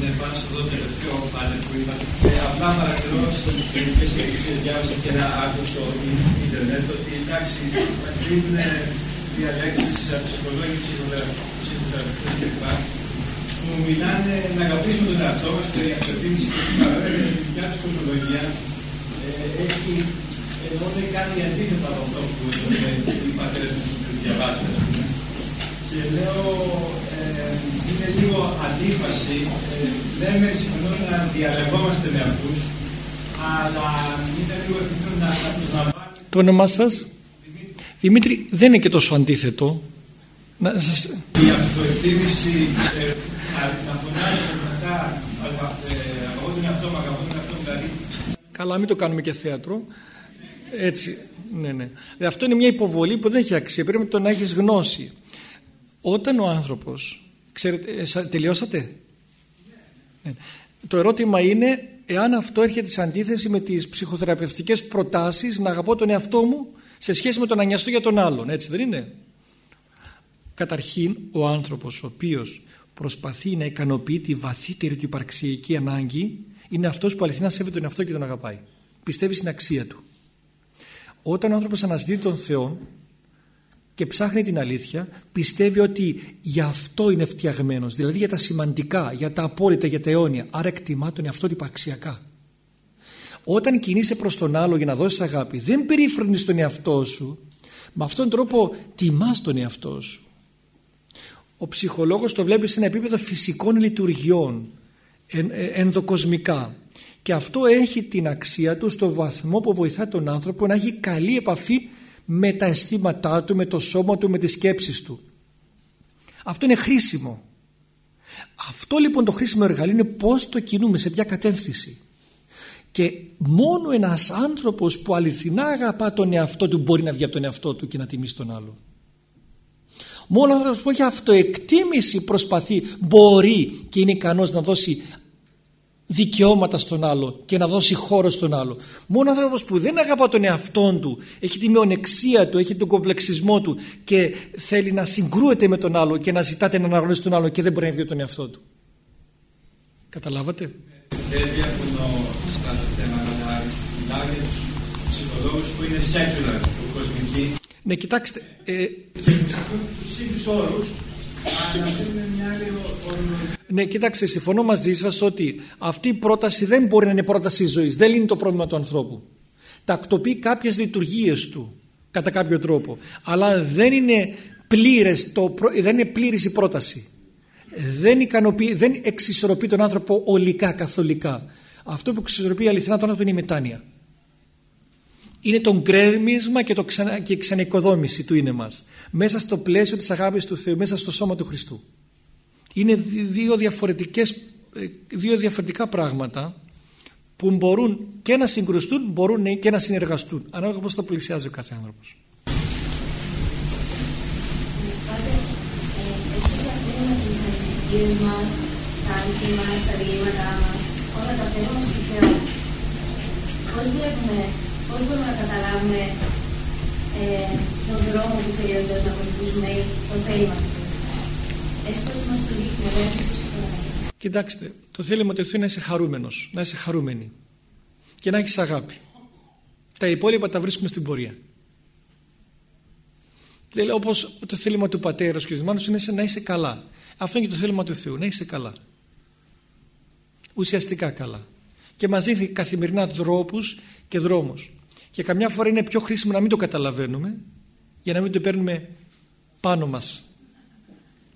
Ναι, πάνω στο τελευταίο πάνελ που είπατε. Ε, απλά παρατηρώ στην ελληνική συγκεκριτή διάβασα και ένα άκουσα στο Ιντερνετ ότι εντάξει, μας δίνουν διαλέξεις ψυχολόγοι, ψυχοθεραπευτέ κλπ. που μιλάνε να αγαπήσουμε τον εαυτό μας και η αυτοεκτίμηση και την παράδειγμα η δικιάς τους κοσμολογία ε, έχει εννοούν κάτι αντίθετο από αυτό που οι πατέρες μου διαβάσει. Και λέω, ε, είναι λίγο αντίφαση. Ε, λέμε συμφωνούμε να διαλεγόμαστε με αυτούς, αλλά είναι λίγο επιθυμούν να, να τους λαμβάνουμε. Το όνομά σας; Δημήτρη, δεν είναι και τόσο αντίθετο. Να σας... Η αυτοεκτίμηση ε, να φωνάζουμε μετά, ε, αγαπώ τον εαυτό μου, αγαπώ τον εαυτό μου, δηλαδή. Καλά, μην το κάνουμε και θέατρο. Έτσι, ναι, ναι. Ε, αυτό είναι μια υποβολή που δεν έχει αξία. Πρέπει το να έχεις γνώση. Όταν ο άνθρωπος... Ξέρετε, ε, τελειώσατε; Ναι. Το ερώτημα είναι εάν αυτό έρχεται σε αντίθεση με τις ψυχοθεραπευτικές προτάσεις να αγαπώ τον εαυτό μου σε σχέση με τον να νοιαστώ για τον άλλον. Έτσι δεν είναι; Καταρχήν ο άνθρωπος ο οποίος προσπαθεί να ικανοποιεί τη βαθύτερη του υπαρξιακή ανάγκη είναι αυτός που αληθινά σέβεται τον εαυτό και τον αγαπάει. Πιστεύει στην αξία του. Όταν ο άνθρωπος αναζητεί τον Θεό και ψάχνει την αλήθεια πιστεύει ότι γι' αυτό είναι φτιαγμένος. Δηλαδή για τα σημαντικά, για τα απόλυτα, για τα αιώνια. Άρα εκτιμά τον εαυτό του υπαρξιακά. Όταν κινείσαι προς τον άλλο για να δώσεις αγάπη δεν περίφρονεις τον εαυτό σου με αυτόν τον τρόπο τιμάς τον εαυτό σου. Ο ψυχολόγος το βλέπει σε ένα επίπεδο φυσικών λειτουργιών ε, ενδοκοσμικά. Και αυτό έχει την αξία του στο βαθμό που βοηθά τον άνθρωπο να έχει καλή επαφή με τα αισθήματά του, με το σώμα του, με τις σκέψεις του. Αυτό είναι χρήσιμο. Αυτό λοιπόν το χρήσιμο εργαλείο είναι πώς το κινούμε, σε ποια κατεύθυνση. Και μόνο ένας άνθρωπος που αληθινά αγαπά τον εαυτό του μπορεί να βγει από τον εαυτό του και να τιμήσει τον άλλο. Μόνο ο άνθρωπος που έχει αυτοεκτίμηση προσπαθεί, μπορεί και είναι ικανός να δώσει δικαιώματα στον άλλο και να δώσει χώρο στον άλλο. Μόνο ο άνθρωπος που δεν αγαπά τον εαυτό του, έχει τη μειονεξία του, έχει τον κομπλεξισμό του και θέλει να συγκρούεται με τον άλλο και να ζητάτε να αναγνωρίσει τον άλλο και δεν μπορεί να δει τον εαυτό του. Καταλάβατε; Δεν διαφωνώ στα θέματα, αλλά μιλάω για τους ψυχολόγους που είναι secular, που κοσμικοί. Ναι, κοιτάξτε. Ε... Και τους ίδιους όρους ναι, κοιτάξτε, συμφωνώ μαζί σας ότι αυτή η πρόταση δεν μπορεί να είναι πρόταση ζωής. Δεν λύνει το πρόβλημα του ανθρώπου. Τακτοποιεί κάποιες λειτουργίες του κατά κάποιο τρόπο. Αλλά δεν είναι πλήρες το, δεν είναι πλήρης η πρόταση. Δεν, ικανοποιεί, δεν εξισορροπεί τον άνθρωπο ολικά, καθολικά. Αυτό που εξισορροπεί αληθινά τον άνθρωπο είναι η μετάνοια είναι το γκρέμισμα και, το ξανα, και η ξαναοικοδόμηση του είναι μας μέσα στο πλαίσιο της αγάπης του Θεού μέσα στο σώμα του Χριστού είναι δύο, διαφορετικές, ε, δύο διαφορετικά πράγματα που μπορούν και να συγκρουστούν μπορούν και να συνεργαστούν ανάλογα πώς το πλησιάζει ο κάθε άνθρωπος μας, τα μας, τα διηγήματά μας, όλα τα θέλουμε στο Θεό. Πώς βλέπουμε πώς μπορούμε να καταλάβουμε ε, τον δρόμο που θέλει ο Θεός να ακολουθήσουμε ή το θέλημα του Έστω ότι μας το δείχνει, αλλά Κοιτάξτε, το θέλημα του Θεού είναι να είσαι χαρούμενος, να είσαι χαρούμενη και να έχεις αγάπη. Τα υπόλοιπα τα βρίσκουμε στην πορεία. Δηλαδή, όπως το θέλημα του πατέρας και της μάνας είναι να είσαι καλά. Αυτό είναι και το θέλημα του Θεού, να είσαι καλά. Ουσιαστικά καλά. Και μας δείχνει καθημερινά τρόπους και δρόμους και καμιά φορά είναι πιο χρήσιμο να μην το καταλαβαίνουμε για να μην το παίρνουμε πάνω μας.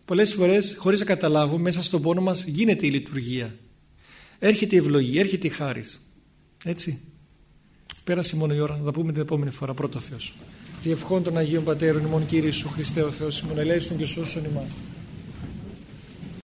Πολλές φορές χωρίς να καταλάβουμε μέσα στον πόνο μας γίνεται η λειτουργία. Έρχεται η ευλογία, έρχεται η χάρις. Έτσι. Πέρασε μόνο η ώρα να τα πούμε την επόμενη φορά πρώτο Θεός. Διευχών των Αγίων Πατέρων ημών Κύριε Σου Χριστέ ο Θεός ημών ελέησον και σώσον ημάς.